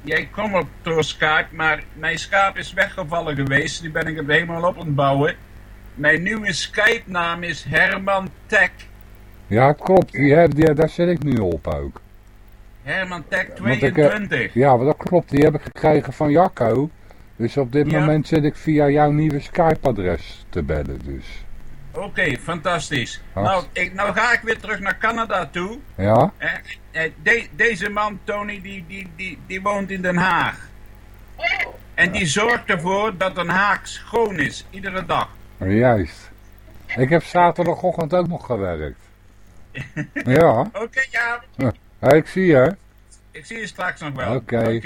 [SPEAKER 9] jij kwam op door Skype, maar mijn Skype is weggevallen geweest. Die ben ik helemaal op aan het bouwen. Mijn nieuwe Skype-naam is Herman Tech.
[SPEAKER 1] Ja, klopt. Die, heb- die, daar zit ik nu op ook.
[SPEAKER 9] Herman Tech
[SPEAKER 1] Want ik, eh,
[SPEAKER 9] 22.
[SPEAKER 1] Ja, maar dat klopt. Die heb ik gekregen van Jacco. Dus op dit
[SPEAKER 9] Ja.
[SPEAKER 1] moment zit ik via jouw nieuwe Skype-adres te bellen. Dus.
[SPEAKER 9] Oké, fantastisch. Nou, ik, nou ga ik weer terug naar Canada toe.
[SPEAKER 1] Ja?
[SPEAKER 9] Eh, eh, de- deze man, Tony, die, die, die, die woont in Den Haag. En die zorgt ervoor dat Den Haag schoon is, iedere dag.
[SPEAKER 1] Juist. Ik heb zaterdagochtend ook nog gewerkt. Ja.
[SPEAKER 9] Oké, ja,
[SPEAKER 1] Ja, ik zie je.
[SPEAKER 9] ik zie je straks nog wel.
[SPEAKER 1] Oké.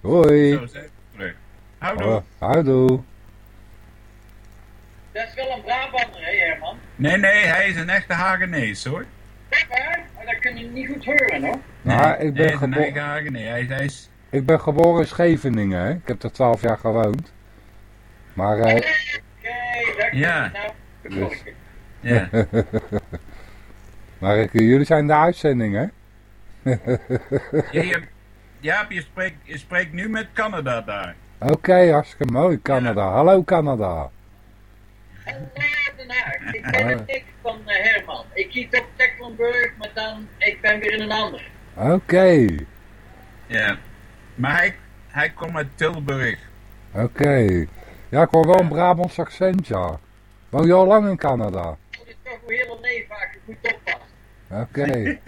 [SPEAKER 1] Hoi.
[SPEAKER 9] Zo, zeg ik. Houdoe.
[SPEAKER 1] Oh, houdoe.
[SPEAKER 10] Dat is wel een Brabander, hè Herman?
[SPEAKER 9] Nee, nee, hij is een echte Hagenees, hoor.
[SPEAKER 10] Kijk maar, maar dat kun je niet goed horen, hoor.
[SPEAKER 1] Nou, ik
[SPEAKER 9] hij
[SPEAKER 1] ben,
[SPEAKER 9] is een
[SPEAKER 1] gebo
[SPEAKER 9] eigen Hagenees. Hij, hij is...
[SPEAKER 1] ik ben geboren in Scheveningen. Hè. Ik heb er twaalf jaar gewoond. Maar eh,
[SPEAKER 10] daar kun je
[SPEAKER 9] Ja.
[SPEAKER 10] nou
[SPEAKER 1] Dus-.
[SPEAKER 9] Ja.
[SPEAKER 1] maar ik, jullie zijn de uitzending, hè?
[SPEAKER 9] ja, je, Jaap, je spreekt, je spreekt nu met Canada daar.
[SPEAKER 1] Oké, hartstikke mooi. Canada. Hallo Canada.
[SPEAKER 10] Den Haag. Ik ben
[SPEAKER 1] Ah.
[SPEAKER 10] een ik van eh, Herman. Ik kiet op Tecklenburg, maar dan, ik ben weer in een ander.
[SPEAKER 1] Oké.
[SPEAKER 9] Ja. Maar hij, hij komt uit Tilburg.
[SPEAKER 1] Oké. Ja, ik hoor wel een Brabants accent, ja. Woon je al lang in Canada?
[SPEAKER 10] Dat is toch hoe heel leven vaak goed oppast.
[SPEAKER 1] Oké.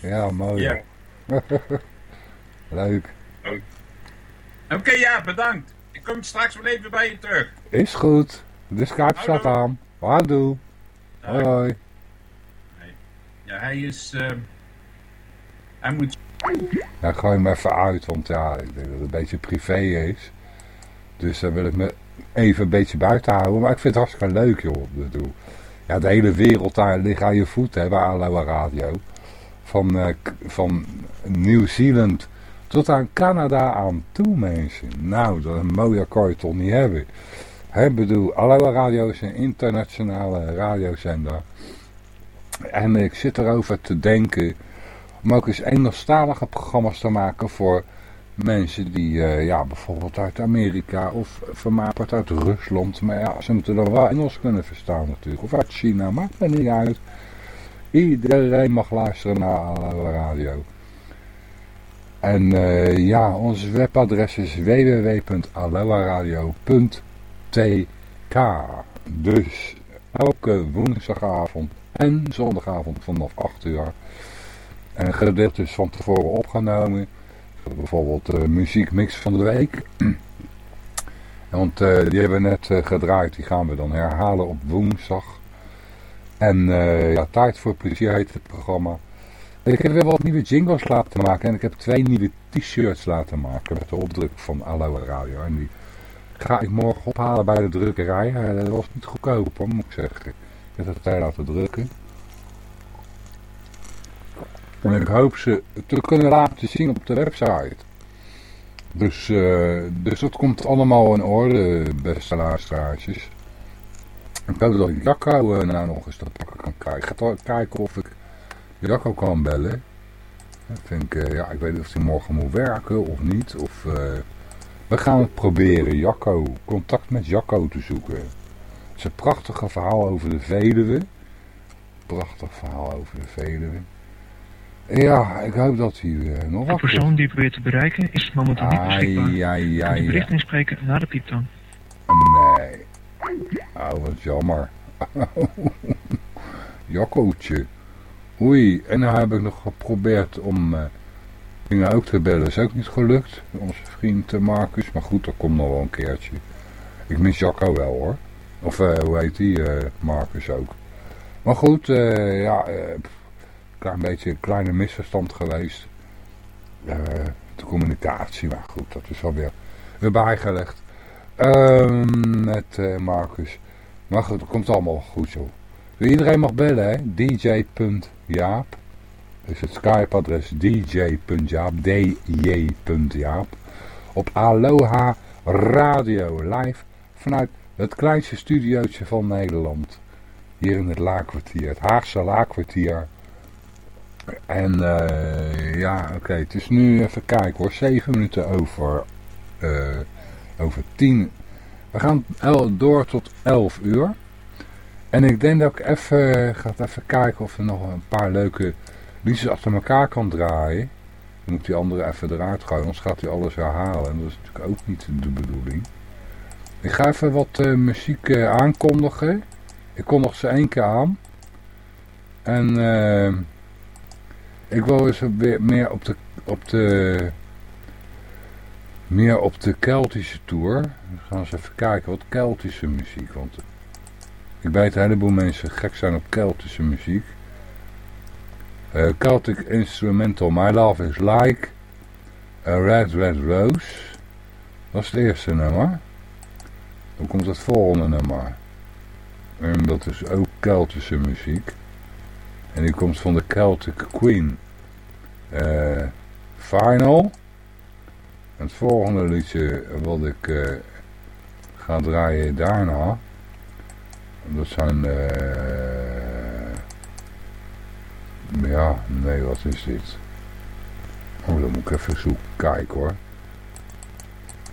[SPEAKER 1] ja, mooi.
[SPEAKER 9] Ja.
[SPEAKER 1] Leuk.
[SPEAKER 9] Oké, ja, bedankt. Ik kom straks wel even bij je terug.
[SPEAKER 1] Is goed. De Skype staat aan. Houdoe. Hoi hoi.
[SPEAKER 9] Ja, hij is... ehm, hij moet...
[SPEAKER 1] Ja, gooi hem even uit, want ja, ik denk dat het een beetje privé is. Dus daar wil ik me even een beetje buiten houden. Maar ik vind het hartstikke leuk, joh. Bedoel, ja, de hele wereld daar ligt aan je voeten, hè, bij Aloha Radio. Van, eh, van Nieuw-Zeeland tot aan Canada aan toe, mensen. Nou, dat een mooie kan niet hebben. Ik bedoel, Aloha Radio is een internationale radiozender. En ik zit erover te denken om ook eens Engelstalige programma's te maken voor mensen die, eh, ja, bijvoorbeeld uit Amerika of vermaperd uit Rusland. Maar ja, ze moeten dan wel Engels kunnen verstaan natuurlijk. Of uit China, maakt me niet uit. Iedereen mag luisteren naar Aloha Radio. En eh, ja, ons webadres is www.aloaradio.tk Dus elke woensdagavond en zondagavond vanaf 8 uur. En gedeelte is van tevoren opgenomen. Bijvoorbeeld de muziekmix van de week. Want eh, die hebben we net eh, gedraaid. Die gaan we dan herhalen op woensdag. En eh, ja, Tijd voor Plezier heet het programma. Ik heb weer wat nieuwe jingles laten maken. En ik heb twee nieuwe t-shirts laten maken. Met de opdruk van Aloha Radio. En die ga ik morgen ophalen bij de drukkerij. Eh, dat was niet goedkoop hoor, moet ik zeggen. Ik heb het tijd laten drukken. En ik hoop ze te kunnen laten zien op de website. Dus, eh, dus dat komt allemaal in orde, beste. Ik hoop dat ik Jacco eh, nou nog eens te pakken kan krijgen. Ik ga kijken of ik Jacco kan bellen. Ik, eh, ja, ik weet niet of hij morgen moet werken of niet. Of, we gaan proberen, Jacco. Contact met Jacco te zoeken. Het is een prachtige verhaal over de Veluwe. Prachtig verhaal over de Veluwe. Ja, ik hoop dat hij eh, nog
[SPEAKER 5] De persoon die probeert te bereiken is momenteel niet beschikbaar.
[SPEAKER 1] Ai,
[SPEAKER 5] U kunt bericht inspreken na de pieptoon.
[SPEAKER 1] Nee. Oh, wat jammer. Jaccootje. Oei, en nou heb ik nog geprobeerd om eh dingen ook te bellen. Is ook niet gelukt. Onze vriend eh, Marcus. Maar goed, dat komt nog wel een keertje. Ik mis Jacco wel hoor. Of hoe heet die? Marcus ook. Maar goed, eh, ja, klein beetje een kleine misverstand geweest. Eh, de communicatie, maar goed, dat is alweer weer bijgelegd. Ehm, met eh, Marcus. Maar goed, het komt allemaal goed zo. Iedereen mag bellen, hè? dj.jaap. Dus het Skype-adres dj.jaap, dj.jaap. Op Aloha Radio live vanuit het kleinste studiootje van Nederland. Hier in het Laakkwartier, het Haagse Laakkwartier. En eh, ja, oké, het is nu even kijken hoor, 7 minuten over, eh, over 10. We gaan door tot 11 uur. En ik denk dat ik even ga even kijken of er nog een paar leuke liedjes achter elkaar kan draaien. Dan moet die andere even eruit gooien, anders gaat hij alles herhalen. En dat is natuurlijk ook niet de bedoeling. Ik ga even wat eh, muziek aankondigen. Ik kondig ze één keer aan. En ik wil eens weer meer op de, op de meer op de Keltische tour. We gaan eens even kijken wat Keltische muziek. Want ik weet een heleboel mensen gek zijn op Keltische muziek. Eh, Celtic Instrumental My Love is Like a Red Red Rose. Dat is het eerste nummer. Dan komt het volgende nummer. En dat is ook Keltische muziek. En die komt van de Celtic Queen. Eh, Final. En het volgende liedje wat ik eh, ga draaien daarna. Dat zijn... eh, ja, nee, wat is dit? Oh, dan moet ik even zoeken, kijken hoor.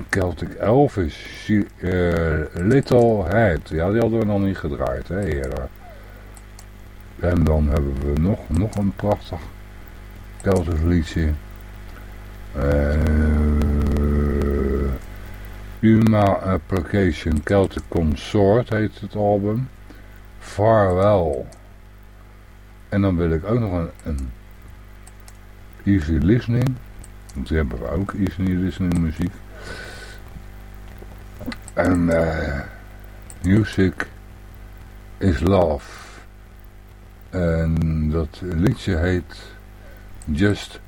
[SPEAKER 1] Celtic Elvis, Little Head. Ja, die hadden we nog niet gedraaid, hè, eerder. En dan hebben we nog, nog een prachtig Celtic liedje. Eh, Uma Application Celtic Consort heet het album. Farewell. En dan wil ik ook nog een, Easy Listening. Want die hebben we ook, Easy Listening muziek. En eh Music is Love. En dat liedje heet Just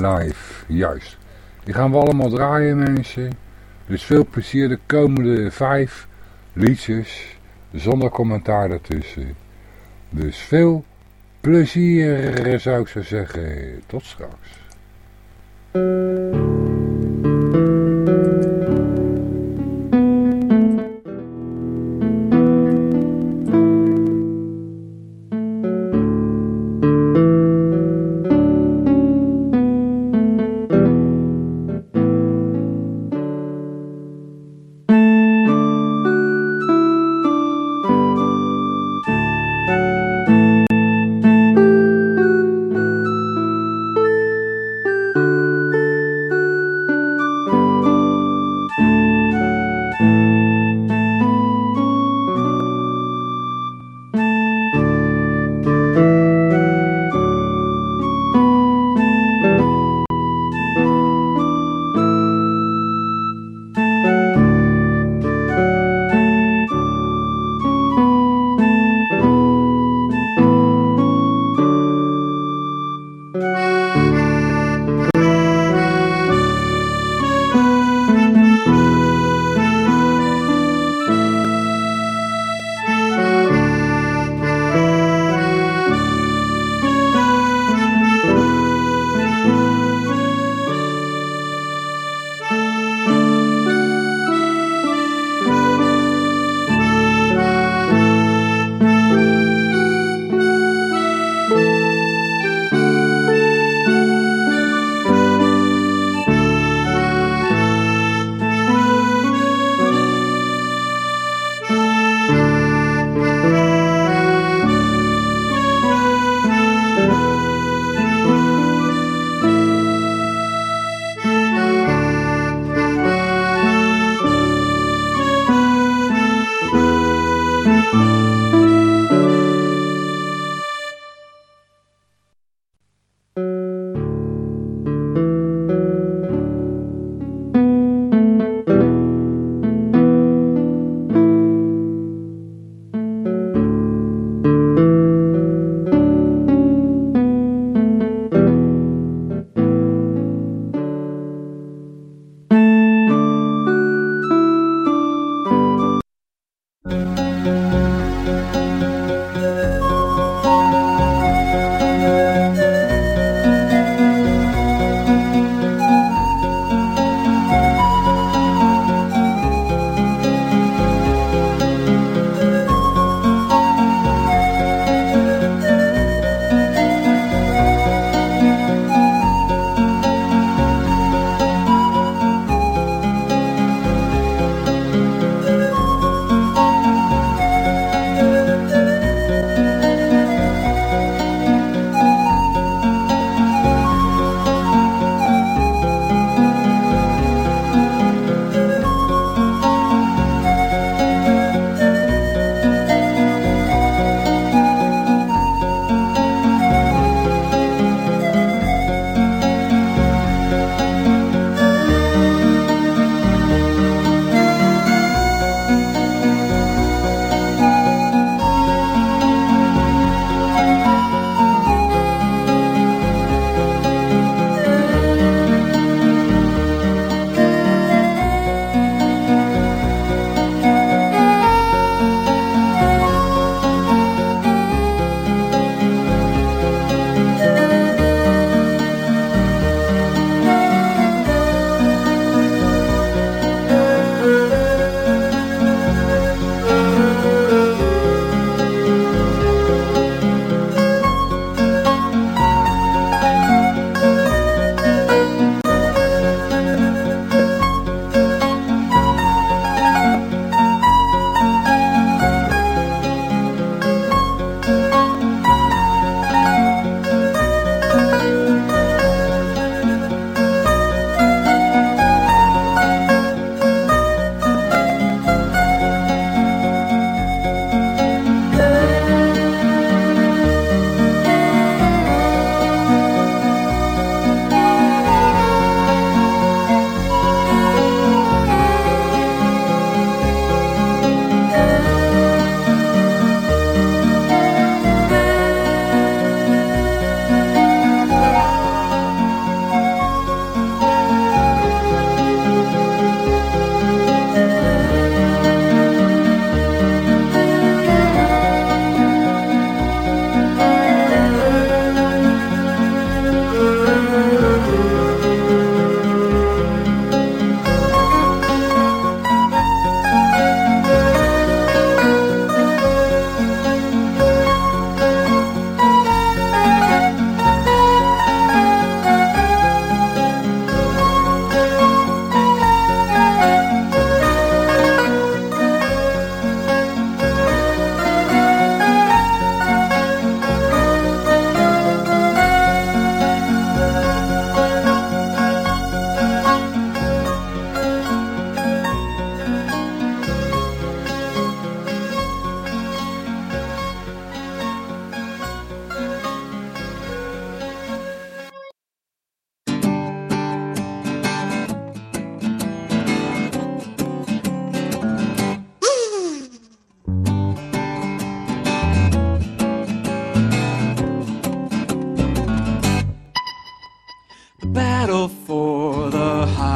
[SPEAKER 1] Live. Juist. Die gaan we allemaal draaien mensen. Dus veel plezier de komende vijf liedjes. Zonder commentaar ertussen. Dus veel plezier zou ik zo zeggen. Tot straks.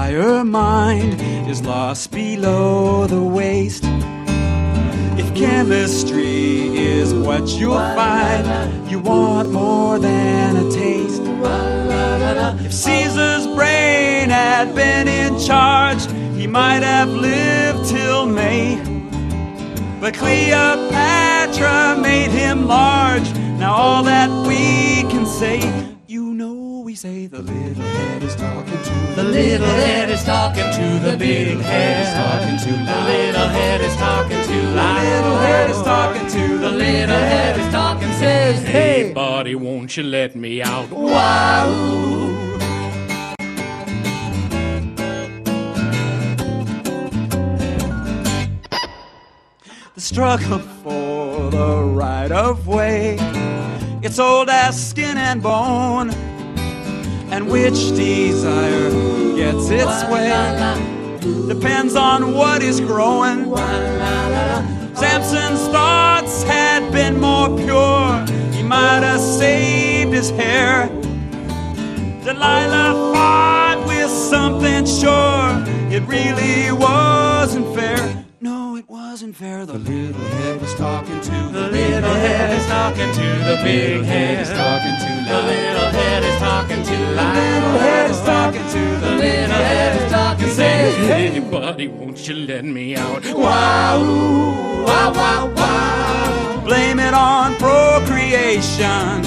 [SPEAKER 11] Higher mind is lost below the waist. If chemistry is what you'll find, you want more than a taste. If Caesar's brain had been in charge, he might have lived till May. But Cleopatra made him large. Now all that we can say, say the little head is talking to
[SPEAKER 12] The little head is talking to the big head is talking to the little head is talking to
[SPEAKER 11] The little head is talking to
[SPEAKER 12] the little head is talking says
[SPEAKER 13] Hey, buddy, won't you let me out?
[SPEAKER 12] wow.
[SPEAKER 11] The struggle for the right of way. It's old as skin and bone, and which desire gets its way depends on what is growing. Samson's thoughts had been more pure, he might have saved his hair. Delilah fought with something sure, it really wasn't fair. It wasn't fair. The little head was talking to the little head is talking to the big head is talking to the little head is talking to the little head is talking to the little head is talking
[SPEAKER 13] Say, anybody, won't you let me out?
[SPEAKER 11] Wow, wow, wow, wow. Blame it on procreation.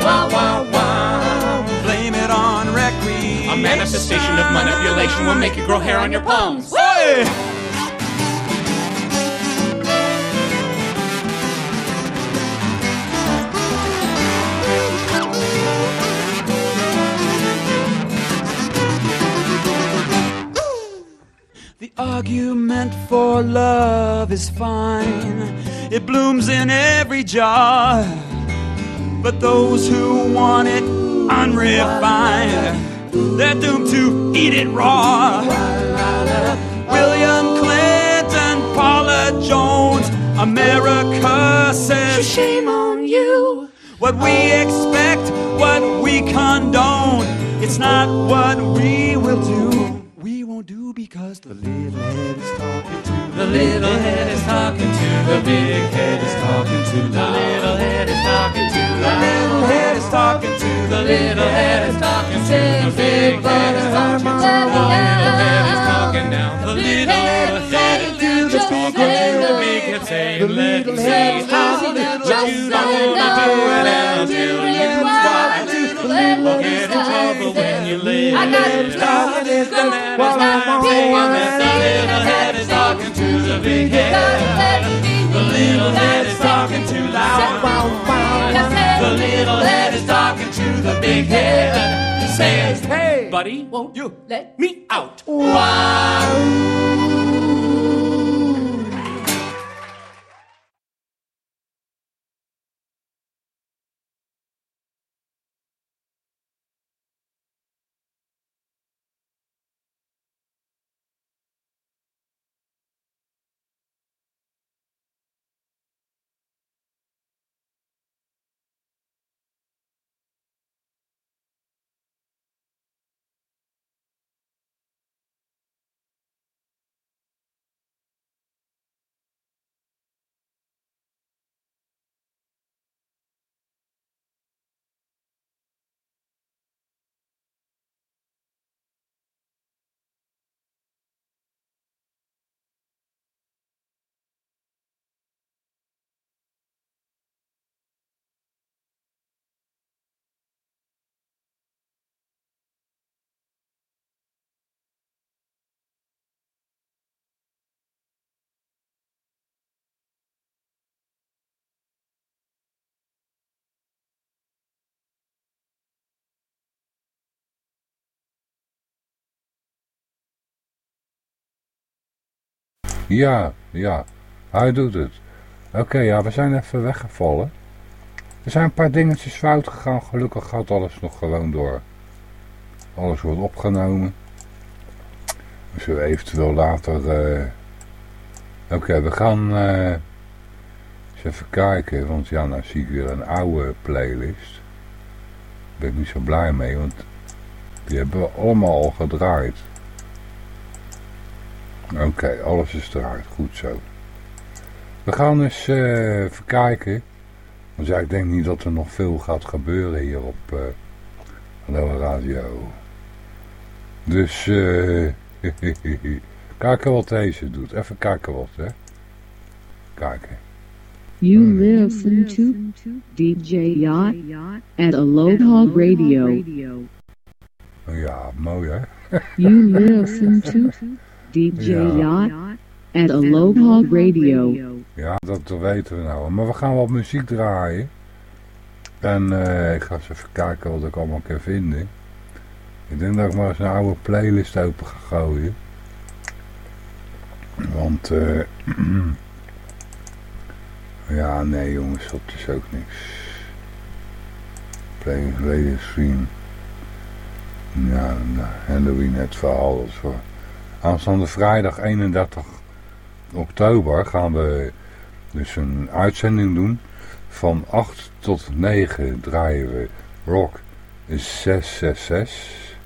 [SPEAKER 11] Wow, wow, wow.
[SPEAKER 13] A manifestation of manipulation will make you grow hair on your palms.
[SPEAKER 11] Hey! The argument for love is fine. It blooms in every jar. But those who want it unrefined, they're doomed to eat it raw. William Clinton, Paula Jones, America says, Shame on you. What we expect, what we condone, it's not what we will do. Won't do because the little head is talking to the little head is talking to the big head is talking to the little head is talking to the little head is talking to the little head is talking to the big head is talking to the little head is talking now the little head is talking to the big head saying let me see how the little but you don't wanna do it and We'll get in trouble when you live. I got it started. The not saying that the little head is talking to the big head. The little head is talking too loud. The little head is talking to the big head. He says, Hey,
[SPEAKER 13] Buddy, won't
[SPEAKER 11] you
[SPEAKER 13] let me out?
[SPEAKER 1] Ja, ja. Hij doet het. Oké, ja, we zijn even weggevallen. Er zijn een paar dingetjes fout gegaan. Gelukkig gaat alles nog gewoon door. Alles wordt opgenomen. We zullen eventueel later... eh, Oké, we gaan... eh, eens even kijken. Want ja, nou zie ik weer een oude playlist. Daar ben ik niet zo blij mee. Want die hebben we allemaal al gedraaid. Oké, alles is eruit. Goed zo. We gaan eens eh, even kijken. Want ja, ik denk niet dat er nog veel gaat gebeuren hier op uh, Hallo Radio. Dus eh kijken wat deze doet. Even kijken wat, hè. Kijken.
[SPEAKER 14] You listen to DJ Yacht at Aloha Radio.
[SPEAKER 1] Ja, mooi hè.
[SPEAKER 14] You listen to DJ
[SPEAKER 1] Ja.
[SPEAKER 14] Yacht at Aloha Radio.
[SPEAKER 1] Ja, dat, weten we nou. Maar we gaan wat muziek draaien. En eh, ik ga eens even kijken wat ik allemaal kan vinden. Ik denk dat ik maar eens een oude playlist open ga gooien. Want, eh ja, nee jongens, dat is ook niks. Play later stream. Ja, nou, Halloween het verhaal. Dat is voor... Aanstaande vrijdag 31 oktober gaan we dus een uitzending doen. Van 8 tot 9 draaien we Rock 666.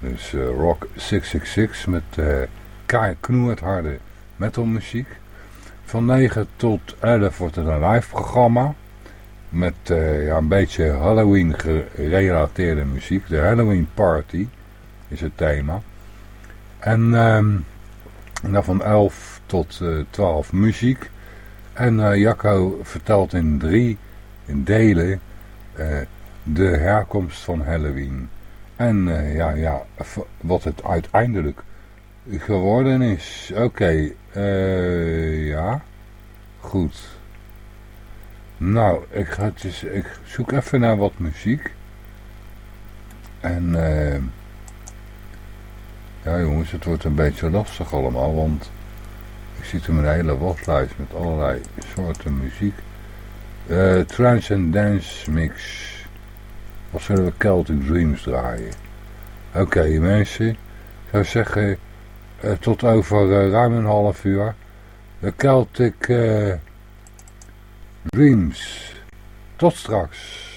[SPEAKER 1] Dus eh, Rock 666 met uh, Kai metalmuziek. Van 9 tot 11 wordt het een live programma. Met uh, ja, een beetje Halloween gerelateerde muziek. De Halloween Party is het thema. En, um, dan van 11 tot uh, 12 muziek. En uh, Jacco vertelt in drie delen de herkomst van Halloween. En ja, ja, wat het uiteindelijk geworden is. Oké, okay, ja, goed. Nou, ik, ga eens, ik zoek even naar wat muziek. En uh, ja jongens, het wordt een beetje lastig allemaal, want ik zit in mijn hele waslijst met allerlei soorten muziek. Uh, trance and Dance Mix. Wat zullen we Celtic Dreams draaien? Oké mensen, ik zou zeggen uh, tot over ruim een half uur. De Celtic... Dreams. Tot straks.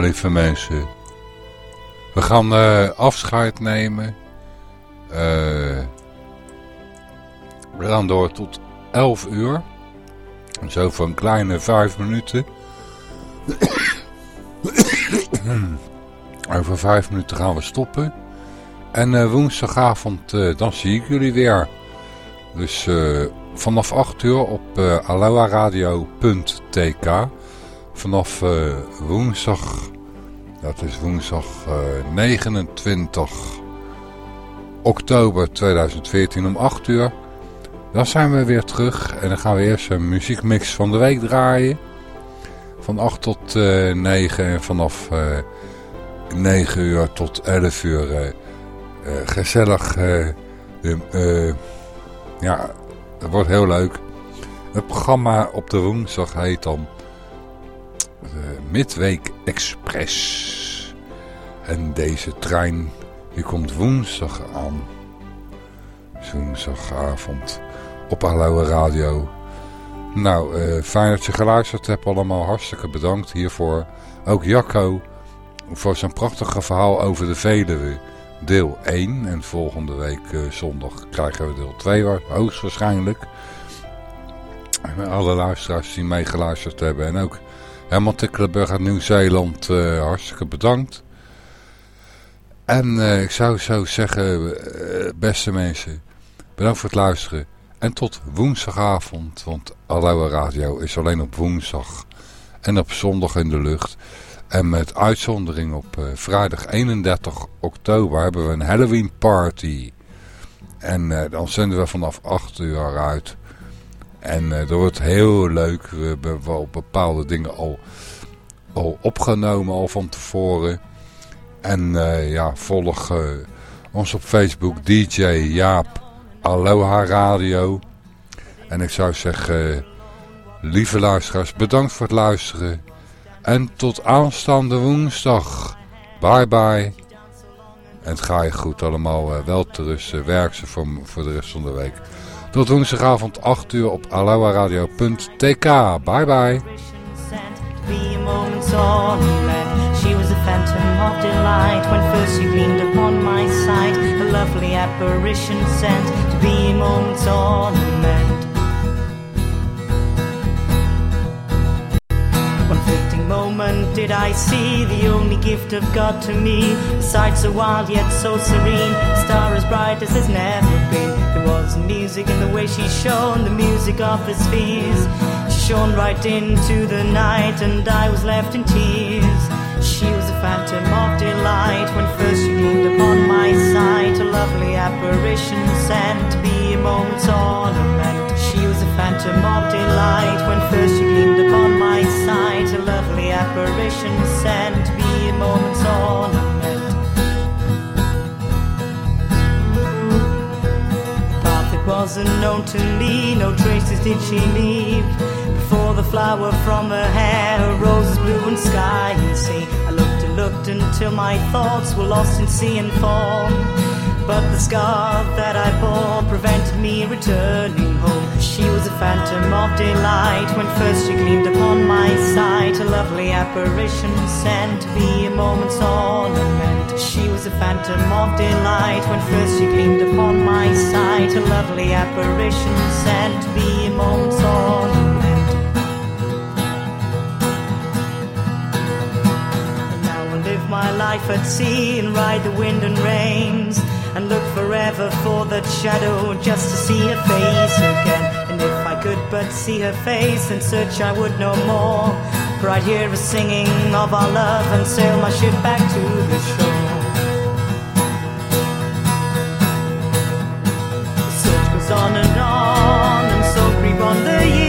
[SPEAKER 1] Lieve mensen. We gaan eh, afscheid nemen. Eh, we gaan door tot 11 uur. Zo een kleine 5 minuten. Over 5 minuten gaan we stoppen. En eh, woensdagavond, dan zie ik jullie weer. Dus vanaf 8 uur op uh, aloaradio.tk. Vanaf eh, woensdag, dat is woensdag eh, 29 oktober 2014 om 8 uur. Dan zijn we weer terug en dan gaan we eerst een muziekmix van de week draaien. Van 8 tot eh 9 en vanaf eh 9 uur tot 11 uur eh, eh, gezellig. eh, eh, ja, het wordt heel leuk. Het programma op de woensdag heet dan eh, Midweek Express. En deze trein die komt woensdag aan. Woensdagavond op Aloe Radio. Nou, eh, fijn dat je geluisterd hebt allemaal. Hartstikke bedankt hiervoor. Ook Jacco voor zijn prachtige verhaal over de Veluwe. Deel 1. En volgende week eh, zondag krijgen we deel 2 hoogstwaarschijnlijk. Alle luisteraars die meegeluisterd hebben. En ook Herman Tikkelenburg uit Nieuw-Zeeland. eh, hartstikke bedankt. En eh, ik zou zo zeggen, eh, beste mensen, bedankt voor het luisteren. En tot woensdagavond, want Aloha Radio is alleen op woensdag en op zondag in de lucht. En met uitzondering op vrijdag 31 oktober hebben we een Halloween party. En dan zenden we vanaf 8 uur uit. En eh, dat wordt heel leuk. We hebben wel bepaalde dingen al, al opgenomen al van tevoren. En eh, ja, volg eh, ons op Facebook DJ Jaap Aloha Radio. En ik zou zeggen, eh, lieve luisteraars, bedankt voor het luisteren. En tot aanstaande woensdag. Bye bye. En het gaat je goed allemaal eh, wel te rusten. Werk ze voor, voor de rest van de week. Tot woensdagavond 8 uur op aloaradio.tk. Bye bye.
[SPEAKER 15] She was a phantom of delight when first you gleamed upon my sight. A lovely apparition sent to be a moment's ornament. One fleeting moment did I see the only gift of God to me. A sight so wild yet so serene, a star as bright as there's never been. There was music in the way she shone, the music of the spheres. She shone right into the night, and I was left in tears. She was a phantom of delight when first she gleamed upon my sight. A lovely apparition sent to be a moment's ornament. She was a phantom of delight when first she gleamed upon my sight. A lovely apparition sent to be a moment's ornament. Wasn't known to me, no traces did she leave. Before the flower from her hair, her roses blue and sky and sea. I looked and looked until my thoughts were lost in sea and form. But the scar that I bore prevented me returning home. She was a phantom of delight when first she gleamed upon my sight. A lovely apparition sent to be a moment's ornament. She was a phantom of delight when first she gleamed upon my sight. A lovely apparition sent to be a moment's ornament. My life at sea and ride the wind and rains and look forever for that shadow just to see her face again. And if I could but see her face, then search I would no more. For I'd hear her singing of our love and sail my ship back to the shore. The search goes on and on, and so creep on the years.